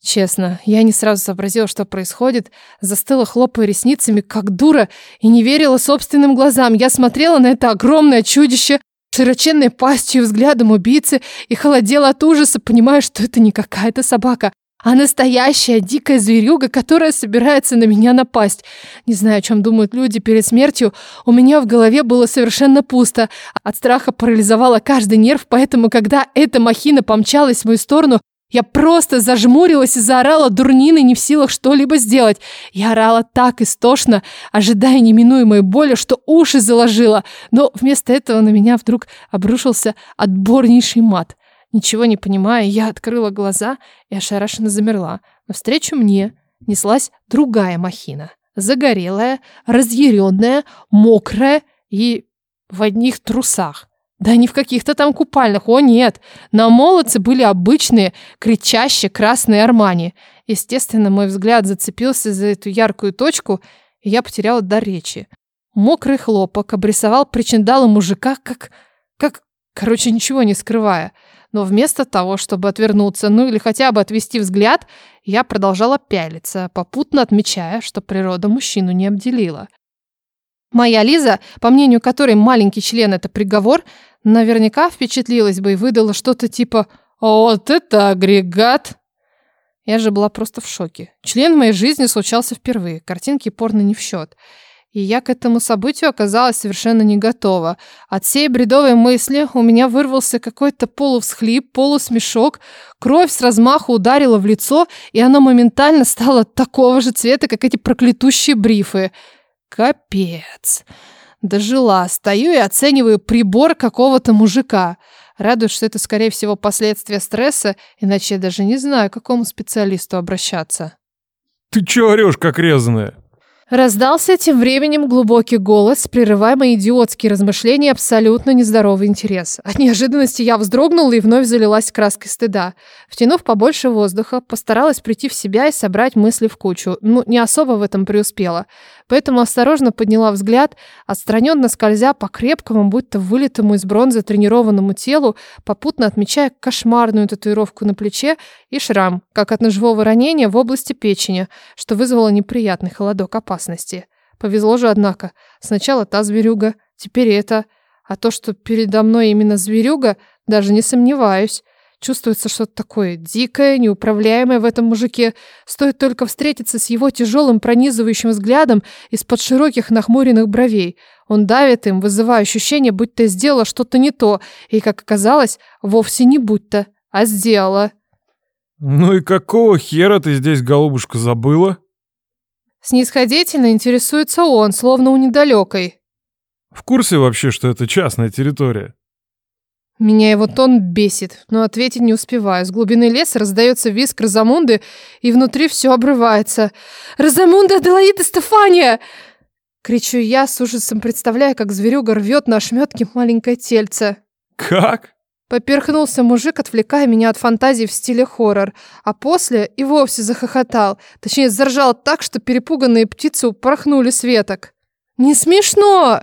A: Честно, я не сразу сообразила, что происходит, застыла, хлопая ресницами, как дура, и не верила собственным глазам. Я смотрела на это огромное чудище, широченной пастью и взглядом убийцы, и холодела от ужаса, понимая, что это не какая-то собака, а настоящая дикая зверюга, которая собирается на меня напасть. Не знаю, о чем думают люди перед смертью, у меня в голове было совершенно пусто. От страха парализовала каждый нерв, поэтому, когда эта махина помчалась в мою сторону, я просто зажмурилась и заорала дурниной, не в силах что-либо сделать. Я орала так истошно, ожидая неминуемой боли, что уши заложила, но вместо этого на меня вдруг обрушился отборнейший мат. Ничего не понимая, я открыла глаза и ошарашенно замерла. Навстречу мне неслась другая махина. Загорелая, разъяренная, мокрая и в одних трусах. Да не в каких-то там купальных, о нет. На молодце были обычные, кричащие красные армани. Естественно, мой взгляд зацепился за эту яркую точку, и я потеряла дар речи. Мокрый хлопок обрисовал причиндалы мужика, как... как... короче, ничего не скрывая. Но вместо того, чтобы отвернуться, ну или хотя бы отвести взгляд, я продолжала пялиться, попутно отмечая, что природа мужчину не обделила. Моя Лиза, по мнению которой маленький член – это приговор, наверняка впечатлилась бы и выдала что-то типа «Вот это агрегат!» Я же была просто в шоке. Член в моей жизни случался впервые, картинки порно не в счет. И я к этому событию оказалась совершенно не готова. От всей бредовой мысли у меня вырвался какой-то полувсхлип, полусмешок, кровь с размаху ударила в лицо, и оно моментально стало такого же цвета, как эти проклятущие брифы. Капец. Дожила, стою и оцениваю прибор какого-то мужика. Радуюсь, что это, скорее всего, последствия стресса, иначе я даже не знаю, к какому специалисту обращаться.
C: Ты чё орёшь, как резаная?
A: Раздался тем временем глубокий голос, прерывая мои идиотские размышления и абсолютно нездоровый интерес. От неожиданности я вздрогнула и вновь залилась краской стыда. Втянув побольше воздуха, постаралась прийти в себя и собрать мысли в кучу. Ну, не особо в этом преуспела. Поэтому осторожно подняла взгляд, отстраненно скользя по крепкому, будто вылитому из бронзы тренированному телу, попутно отмечая кошмарную татуировку на плече и шрам, как от ножевого ранения в области печени, что вызвало неприятный холодок опасности. Повезло же, однако. Сначала та зверюга, теперь это. А то, что передо мной именно зверюга, даже не сомневаюсь. Чувствуется что-то такое дикое, неуправляемое в этом мужике. Стоит только встретиться с его тяжелым пронизывающим взглядом из-под широких нахмуренных бровей. Он давит им, вызывая ощущение, будто сделала что-то не то, и, как оказалось, вовсе не будто, а сделала.
C: Ну и какого хера ты здесь, голубушка, забыла?
A: Снисходительно интересуется он, словно у недалекой.
C: В курсе вообще, что это частная территория?
A: Меня его тон бесит, но ответить не успеваю. С глубины леса раздается визг Розамунды, и внутри все обрывается. «Розамунда, Аделаида, Стефания!» Кричу я, с ужасом представляя, как зверюга рвет на ошметке маленькое тельце.
C: Как?
A: Поперхнулся мужик, отвлекая меня от фантазий в стиле хоррор, а после и вовсе захохотал, точнее заржал так, что перепуганные птицы упорхнули с веток. «Не смешно!»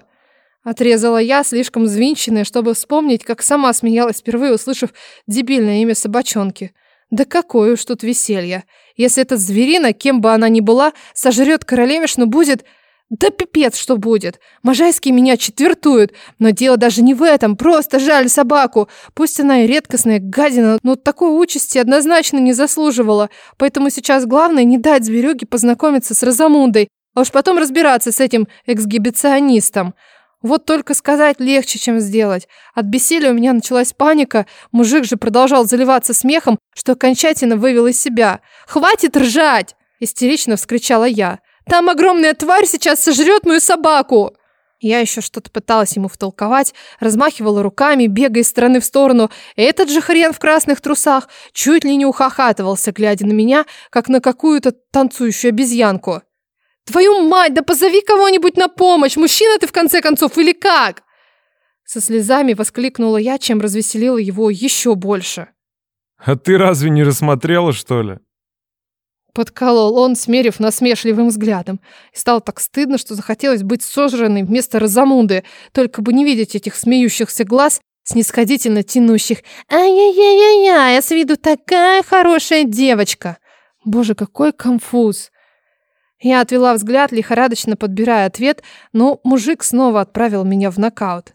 A: Отрезала я, слишком взвинченная, чтобы вспомнить, как сама смеялась впервые, услышав дебильное имя собачонки. Да какое уж тут веселье. Если эта зверина, кем бы она ни была, сожрет королевишну, будет... Да пипец, что будет. Можайские меня четвертуют. Но дело даже не в этом. Просто жаль собаку. Пусть она и редкостная гадина, но такой участи однозначно не заслуживала. Поэтому сейчас главное не дать зверюге познакомиться с Розамундой, а уж потом разбираться с этим эксгибиционистом. Вот только сказать легче, чем сделать. От бессилия у меня началась паника. Мужик же продолжал заливаться смехом, что окончательно вывел из себя. «Хватит ржать!» – истерично вскричала я. «Там огромная тварь сейчас сожрет мою собаку!» Я еще что-то пыталась ему втолковать, размахивала руками, бегая из стороны в сторону. Этот же хрен в красных трусах чуть ли не ухахатывался, глядя на меня, как на какую-то танцующую обезьянку. Твою мать, да позови кого-нибудь на помощь! Мужчина ты в конце концов или как? Со слезами воскликнула я, чем развеселила его еще больше.
C: А ты разве не рассмотрела, что ли?
A: Подколол он, смерив насмешливым взглядом. И стало так стыдно, что захотелось быть сожранной вместо Розамунды, только бы не видеть этих смеющихся глаз, снисходительно тянущих. «Ай-яй-яй-яй, я с виду такая хорошая девочка!» Боже, какой конфуз! Я отвела взгляд, лихорадочно подбирая ответ, но мужик снова отправил меня в нокаут.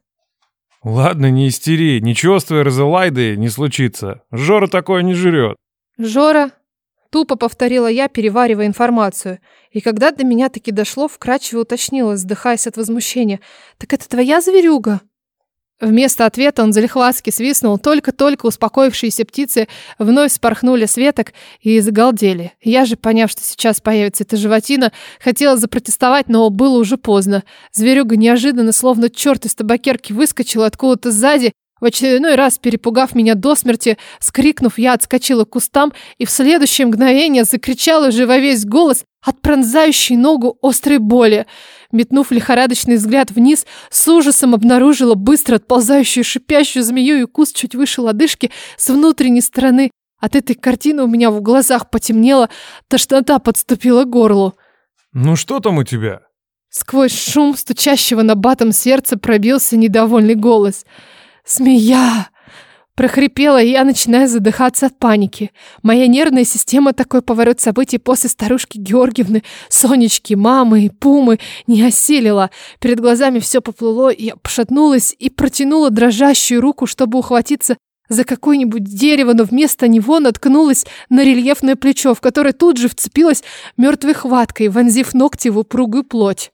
C: Ладно, не истери, ничего с твоей Розелайдой не случится. Жора такое не жрет.
A: Жора? Тупо повторила я, переваривая информацию. И когда до меня таки дошло, вкрадчиво уточнила, вздыхаясь от возмущения. «Так это твоя зверюга?» Вместо ответа он залихватски свистнул, только-только успокоившиеся птицы вновь спорхнули с веток и загалдели. Я же, поняв, что сейчас появится эта животина, хотела запротестовать, но было уже поздно. Зверюга неожиданно, словно черт из табакерки, выскочил откуда-то сзади в очередной раз перепугав меня до смерти, скрикнув, я отскочила к кустам и в следующее мгновение закричала уже во весь голос от пронзающей ногу острой боли. Метнув лихорадочный взгляд вниз, с ужасом обнаружила быстро отползающую шипящую змею и куст чуть выше лодыжки с внутренней стороны. От этой картины у меня в глазах потемнело, тошнота подступила к горлу.
C: «Ну что там у тебя?»
A: Сквозь шум стучащего на батом сердца пробился недовольный голос. «Змея!» Прохрипела я, начиная задыхаться от паники. Моя нервная система такой поворот событий после старушки Георгиевны, Сонечки, мамы и Пумы не осилила. Перед глазами все поплыло, я пошатнулась и протянула дрожащую руку, чтобы ухватиться за какое-нибудь дерево, но вместо него наткнулась на рельефное плечо, в которое тут же вцепилась мертвой хваткой, вонзив ногти в упругую плоть.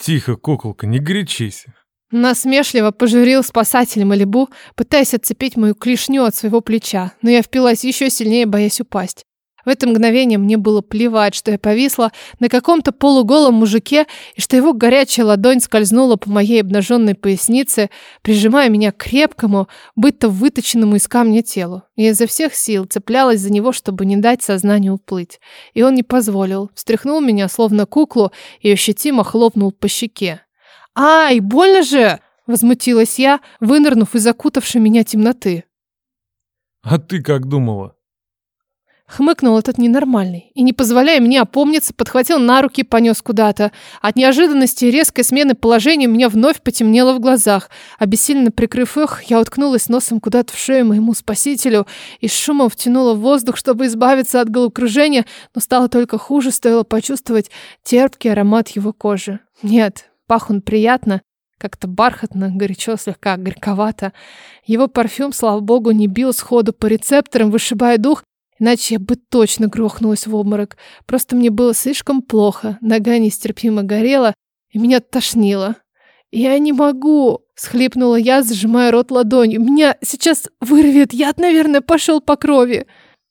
C: Тихо, куколка, не горячись.
A: Насмешливо пожурил спасатель Малибу, пытаясь отцепить мою клешню от своего плеча, но я впилась еще сильнее, боясь упасть. В это мгновение мне было плевать, что я повисла на каком-то полуголом мужике и что его горячая ладонь скользнула по моей обнаженной пояснице, прижимая меня к крепкому, будто выточенному из камня телу. Я изо всех сил цеплялась за него, чтобы не дать сознанию уплыть. И он не позволил. Встряхнул меня, словно куклу, и ощутимо хлопнул по щеке. «Ай, больно же!» — возмутилась я, вынырнув из закутавшей меня темноты.
C: А ты как думала?
A: Хмыкнул этот ненормальный и, не позволяя мне опомниться, подхватил на руки и понес куда-то. От неожиданности и резкой смены положения у меня вновь потемнело в глазах. Обессиленно прикрыв их, я уткнулась носом куда-то в шею моему спасителю и с шумом втянула воздух, чтобы избавиться от головокружения, но стало только хуже, стоило почувствовать терпкий аромат его кожи. Нет, пах он приятно, как-то бархатно, горячо, слегка горьковато. Его парфюм, слава богу, не бил сходу по рецепторам, вышибая дух, Иначе я бы точно грохнулась в обморок. Просто мне было слишком плохо. Нога нестерпимо горела, и меня тошнило. «Я не могу!» — схлипнула я, зажимая рот ладонью. «Меня сейчас вырвет! Яд, наверное, пошел по крови!»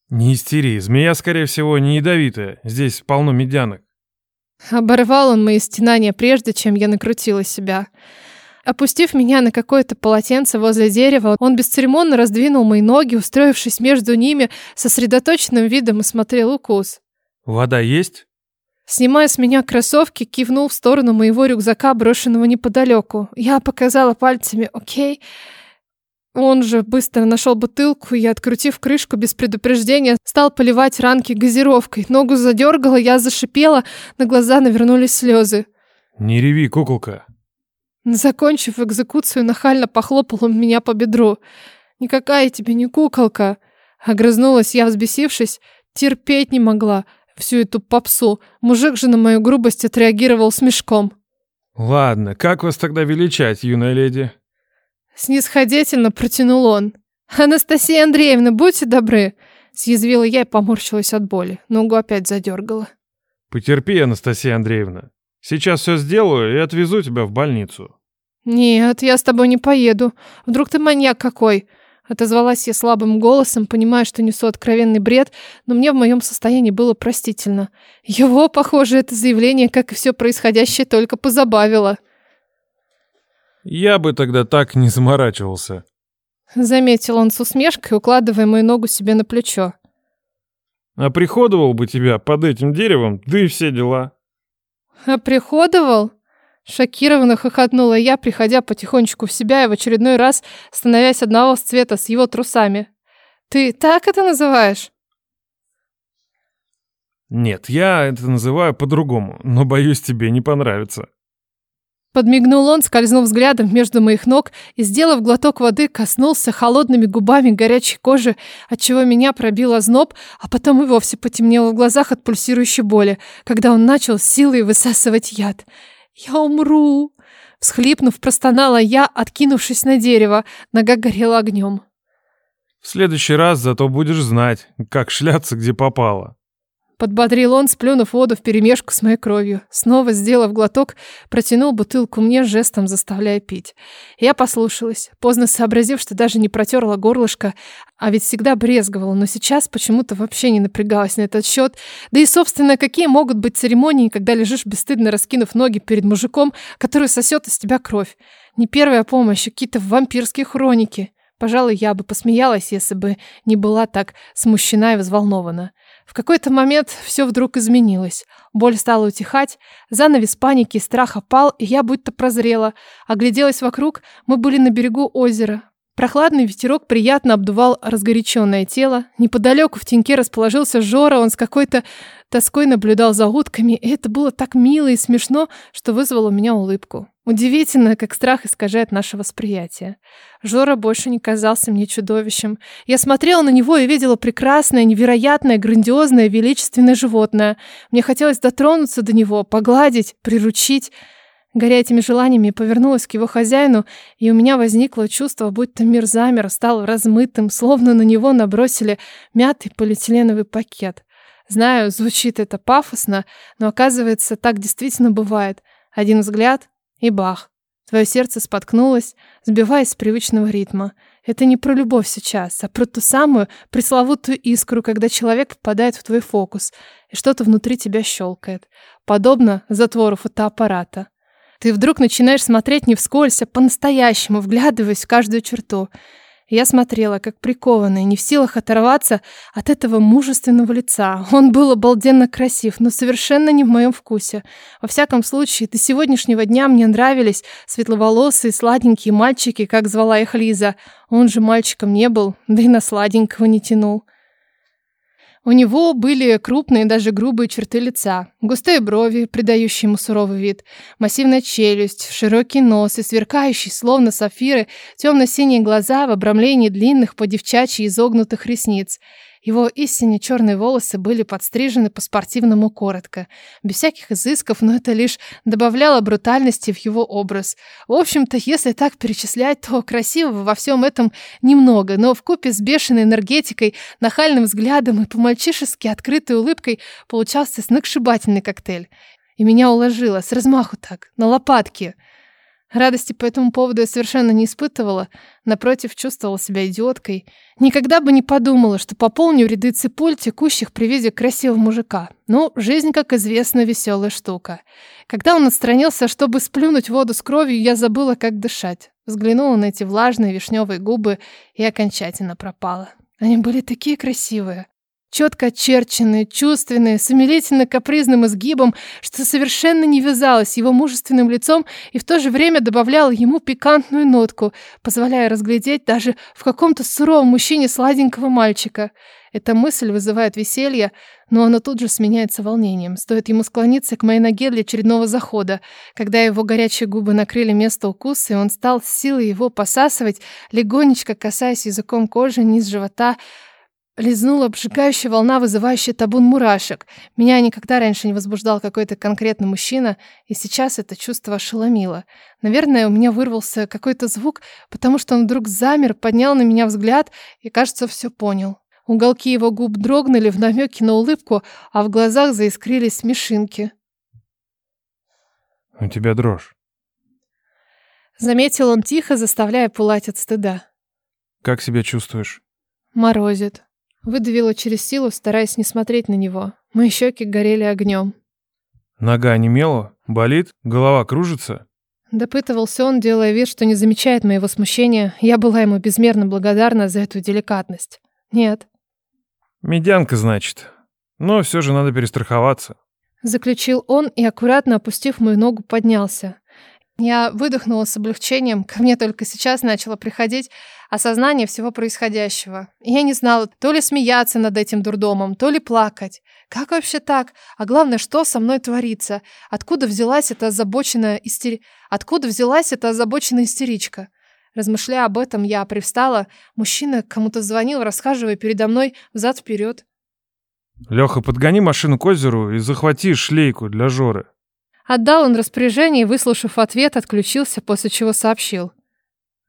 C: Не истери, змея, скорее всего, не ядовитая. Здесь полно медянок.
A: Оборвал он мои стенания, прежде чем я накрутила себя. Опустив меня на какое-то полотенце возле дерева, он бесцеремонно раздвинул мои ноги, устроившись между ними, сосредоточенным видом и смотрел укус.
C: Вода есть?
A: Снимая с меня кроссовки, кивнул в сторону моего рюкзака, брошенного неподалеку. Я показала пальцами «Окей». Он же быстро нашел бутылку и, открутив крышку без предупреждения, стал поливать ранки газировкой. Ногу задергала, я зашипела, на глаза навернулись слезы.
C: Не реви, куколка.
A: Закончив экзекуцию, нахально похлопал он меня по бедру. «Никакая тебе не куколка!» Огрызнулась я, взбесившись. Терпеть не могла всю эту попсу. Мужик же на мою грубость отреагировал смешком.
C: Ладно, как вас тогда величать, юная леди?
A: Снисходительно протянул он. «Анастасия Андреевна, будьте добры!» Съязвила я и поморщилась от боли. Ногу опять задергала.
C: Потерпи, Анастасия Андреевна. Сейчас все сделаю и отвезу тебя в больницу.
A: Нет, я с тобой не поеду. Вдруг ты маньяк какой? Отозвалась я слабым голосом, понимая, что несу откровенный бред, но мне в моем состоянии было простительно. Его, похоже, это заявление, как и все происходящее, только позабавило.
C: Я бы тогда так не заморачивался.
A: Заметил он с усмешкой, укладывая мою ногу себе на плечо.
C: А приходовал бы тебя под этим деревом, да и все дела.
A: «Оприходовал?» Шокированно хохотнула я, приходя потихонечку в себя и в очередной раз становясь одного с цвета с его трусами. «Ты так это называешь?»
C: «Нет, я это называю по-другому, но боюсь, тебе не понравится».
A: Подмигнул он, скользнув взглядом между моих ног и, сделав глоток воды, коснулся холодными губами горячей кожи, отчего меня пробил озноб, а потом и вовсе потемнело в глазах от пульсирующей боли, когда он начал силой высасывать яд. «Я умру!» Всхлипнув, простонала я, откинувшись на дерево. Нога горела огнем.
C: «В следующий раз зато будешь знать, как шляться, где попало».
A: Подбодрил он, сплюнув воду вперемешку с моей кровью. Снова, сделав глоток, протянул бутылку мне, жестом заставляя пить. Я послушалась, поздно сообразив, что даже не протерла горлышко, а ведь всегда брезговала, но сейчас почему-то вообще не напрягалась на этот счет. Да и, собственно, какие могут быть церемонии, когда лежишь бесстыдно раскинув ноги перед мужиком, который сосет из тебя кровь? Не первая помощь, какие-то вампирские хроники. Пожалуй, я бы посмеялась, если бы не была так смущена и взволнована. В какой-то момент все вдруг изменилось. Боль стала утихать, занавес паники и страха пал, и я будто прозрела. Огляделась вокруг, мы были на берегу озера. Прохладный ветерок приятно обдувал разгоряченное тело. Неподалеку в теньке расположился Жора, он с какой-то тоской наблюдал за утками, и это было так мило и смешно, что вызвало у меня улыбку. Удивительно, как страх искажает наше восприятие. Жора больше не казался мне чудовищем. Я смотрела на него и видела прекрасное, невероятное, грандиозное, величественное животное. Мне хотелось дотронуться до него, погладить, приручить. Горя этими желаниями, повернулась к его хозяину, и у меня возникло чувство, будто мир замер, стал размытым, словно на него набросили мятый полиэтиленовый пакет. Знаю, звучит это пафосно, но оказывается, так действительно бывает. Один взгляд и бах. Твое сердце споткнулось, сбиваясь с привычного ритма. Это не про любовь сейчас, а про ту самую пресловутую искру, когда человек попадает в твой фокус, и что-то внутри тебя щелкает. Подобно затвору фотоаппарата. Ты вдруг начинаешь смотреть не вскользь, а по-настоящему, вглядываясь в каждую черту. Я смотрела, как прикованная, не в силах оторваться от этого мужественного лица. Он был обалденно красив, но совершенно не в моем вкусе. Во всяком случае, до сегодняшнего дня мне нравились светловолосые, сладенькие мальчики, как звала их Лиза. Он же мальчиком не был, да и на сладенького не тянул. У него были крупные, даже грубые черты лица, густые брови, придающие ему суровый вид, массивная челюсть, широкий нос и сверкающий, словно сапфиры, темно-синие глаза в обрамлении длинных по девчачьи изогнутых ресниц – его истинно черные волосы были подстрижены по-спортивному коротко, без всяких изысков, но это лишь добавляло брутальности в его образ. В общем-то, если так перечислять, то красивого во всем этом немного, но в купе с бешеной энергетикой, нахальным взглядом и по-мальчишески открытой улыбкой получался сногсшибательный коктейль. И меня уложило с размаху так, на лопатки – Радости по этому поводу я совершенно не испытывала, напротив, чувствовала себя идиоткой. Никогда бы не подумала, что пополню ряды цепуль, текущих при виде красивого мужика. Но жизнь, как известно, веселая штука. Когда он отстранился, чтобы сплюнуть воду с кровью, я забыла, как дышать. Взглянула на эти влажные вишневые губы и окончательно пропала. Они были такие красивые четко очерченные, чувственные, с умилительно-капризным изгибом, что совершенно не вязалось его мужественным лицом и в то же время добавляло ему пикантную нотку, позволяя разглядеть даже в каком-то суровом мужчине сладенького мальчика. Эта мысль вызывает веселье, но оно тут же сменяется волнением. Стоит ему склониться к моей ноге для очередного захода. Когда его горячие губы накрыли место укуса, и он стал с силой его посасывать, легонечко касаясь языком кожи низ живота, Лизнула обжигающая волна, вызывающая табун мурашек. Меня никогда раньше не возбуждал какой-то конкретный мужчина, и сейчас это чувство ошеломило. Наверное, у меня вырвался какой-то звук, потому что он вдруг замер, поднял на меня взгляд и, кажется, все понял. Уголки его губ дрогнули в намеке на улыбку, а в глазах заискрились смешинки.
C: «У тебя дрожь».
A: Заметил он тихо, заставляя пылать от стыда.
C: «Как себя чувствуешь?»
A: «Морозит». Выдавила через силу, стараясь не смотреть на него. Мои щеки горели огнем.
C: Нога немела? Болит? Голова кружится?
A: Допытывался он, делая вид, что не замечает моего смущения. Я была ему безмерно благодарна за эту деликатность. Нет.
C: Медянка, значит. Но все же надо перестраховаться.
A: Заключил он и, аккуратно опустив мою ногу, поднялся. Я выдохнула с облегчением. Ко мне только сейчас начало приходить осознание всего происходящего. Я не знала, то ли смеяться над этим дурдомом, то ли плакать. Как вообще так? А главное, что со мной творится? Откуда взялась эта озабоченная истери... Откуда взялась эта озабоченная истеричка? Размышляя об этом, я привстала. Мужчина кому-то звонил, расхаживая передо мной взад-вперед.
C: Леха, подгони машину к озеру и захвати шлейку для Жоры.
A: Отдал он распоряжение и, выслушав ответ, отключился, после чего сообщил.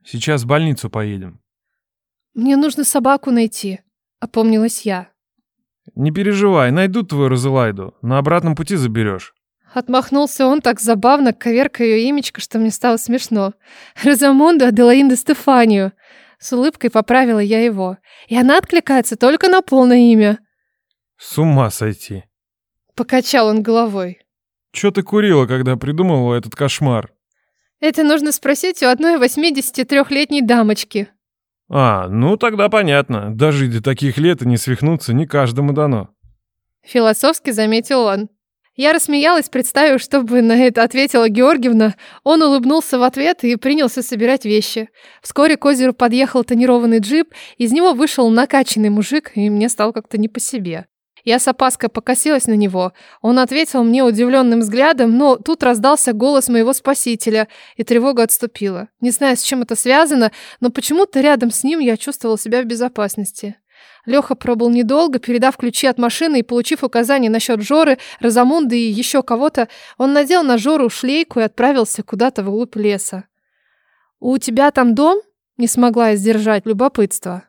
C: «Сейчас в больницу поедем».
A: «Мне нужно собаку найти», — опомнилась я.
C: «Не переживай, найдут твою Розелайду. На обратном пути заберешь».
A: Отмахнулся он так забавно, коверкая ее имечко, что мне стало смешно. «Розамонду Аделаинда Стефанию». С улыбкой поправила я его. И она откликается только на полное имя.
C: «С ума сойти!»
A: Покачал он головой.
C: Чё ты курила, когда придумывала этот кошмар?
A: Это нужно спросить у одной 83-летней дамочки.
C: А, ну тогда понятно. Дожить до таких лет и не свихнуться не каждому дано.
A: Философски заметил он. Я рассмеялась, представив, что бы на это ответила Георгиевна. Он улыбнулся в ответ и принялся собирать вещи. Вскоре к озеру подъехал тонированный джип, из него вышел накачанный мужик, и мне стало как-то не по себе. Я с опаской покосилась на него. Он ответил мне удивленным взглядом, но тут раздался голос моего спасителя, и тревога отступила. Не знаю, с чем это связано, но почему-то рядом с ним я чувствовала себя в безопасности. Леха пробыл недолго, передав ключи от машины и получив указания насчет Жоры, Розамунды и еще кого-то, он надел на Жору шлейку и отправился куда-то вглубь леса. «У тебя там дом?» — не смогла я сдержать любопытство.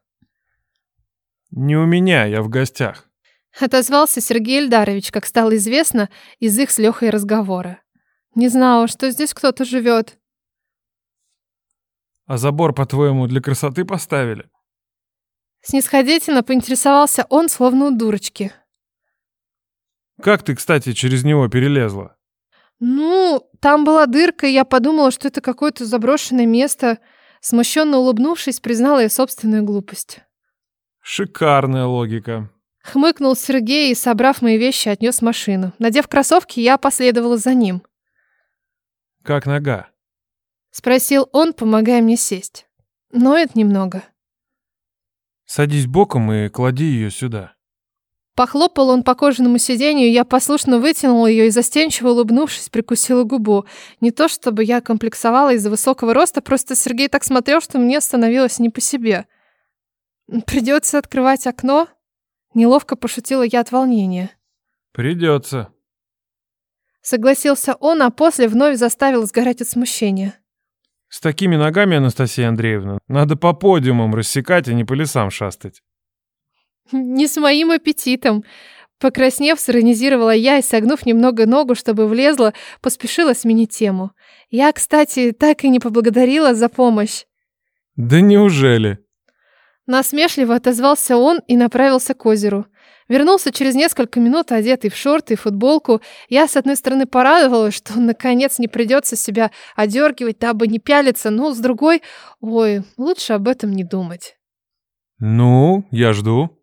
C: «Не у меня, я в гостях».
A: Отозвался Сергей Эльдарович, как стало известно, из их с Лехой разговора. Не знала, что здесь кто-то живет.
C: А забор, по-твоему, для красоты поставили?
A: Снисходительно поинтересовался он, словно у дурочки.
C: Как ты, кстати, через него перелезла?
A: Ну, там была дырка, и я подумала, что это какое-то заброшенное место. Смущенно улыбнувшись, признала я собственную глупость.
C: Шикарная логика.
A: Хмыкнул Сергей и, собрав мои вещи, отнес машину. Надев кроссовки, я последовала за ним.
C: «Как нога?»
A: Спросил он, помогая мне сесть. Ноет немного.
C: «Садись боком и клади ее сюда».
A: Похлопал он по кожаному сиденью, я послушно вытянула ее и, застенчиво улыбнувшись, прикусила губу. Не то чтобы я комплексовала из-за высокого роста, просто Сергей так смотрел, что мне становилось не по себе. «Придется открывать окно?» Неловко пошутила я от волнения.
C: «Придется».
A: Согласился он, а после вновь заставил сгорать от смущения.
C: «С такими ногами, Анастасия Андреевна, надо по подиумам рассекать, а не по лесам шастать».
A: «Не с моим аппетитом». Покраснев, сиронизировала я и, согнув немного ногу, чтобы влезла, поспешила сменить тему. Я, кстати, так и не поблагодарила за помощь.
C: «Да неужели?»
A: Насмешливо отозвался он и направился к озеру. Вернулся через несколько минут, одетый в шорты и футболку. Я, с одной стороны, порадовалась, что наконец не придется себя одергивать, дабы не пялиться, но с другой, ой, лучше об этом не думать.
C: «Ну, я жду».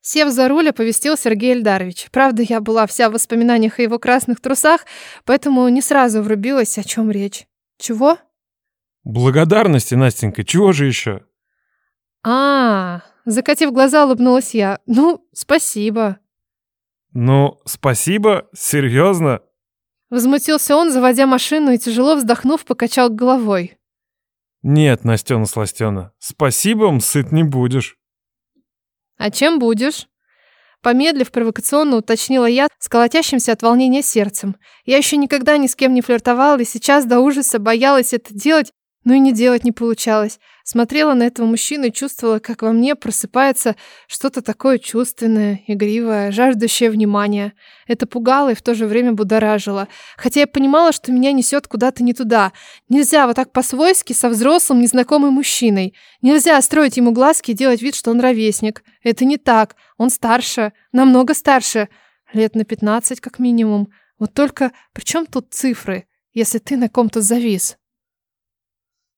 A: Сев за руль, оповестил Сергей Эльдарович. Правда, я была вся в воспоминаниях о его красных трусах, поэтому не сразу врубилась, о чем речь. Чего?
C: Благодарности, Настенька, чего же еще?
A: А, закатив глаза, улыбнулась я. Ну, спасибо.
C: Ну, спасибо, серьезно?
A: Возмутился он, заводя машину и, тяжело вздохнув, покачал головой.
C: Нет, Настена Сластена, спасибо, сыт не будешь.
A: А чем будешь? Помедлив, провокационно уточнила я с колотящимся от волнения сердцем. Я еще никогда ни с кем не флиртовала и сейчас до ужаса боялась это делать, но и не делать не получалось. Смотрела на этого мужчину и чувствовала, как во мне просыпается что-то такое чувственное, игривое, жаждущее внимания. Это пугало и в то же время будоражило. Хотя я понимала, что меня несет куда-то не туда. Нельзя вот так по-свойски со взрослым незнакомым мужчиной. Нельзя строить ему глазки и делать вид, что он ровесник. Это не так. Он старше, намного старше. Лет на пятнадцать как минимум. Вот только при чем тут цифры, если ты на ком-то завис?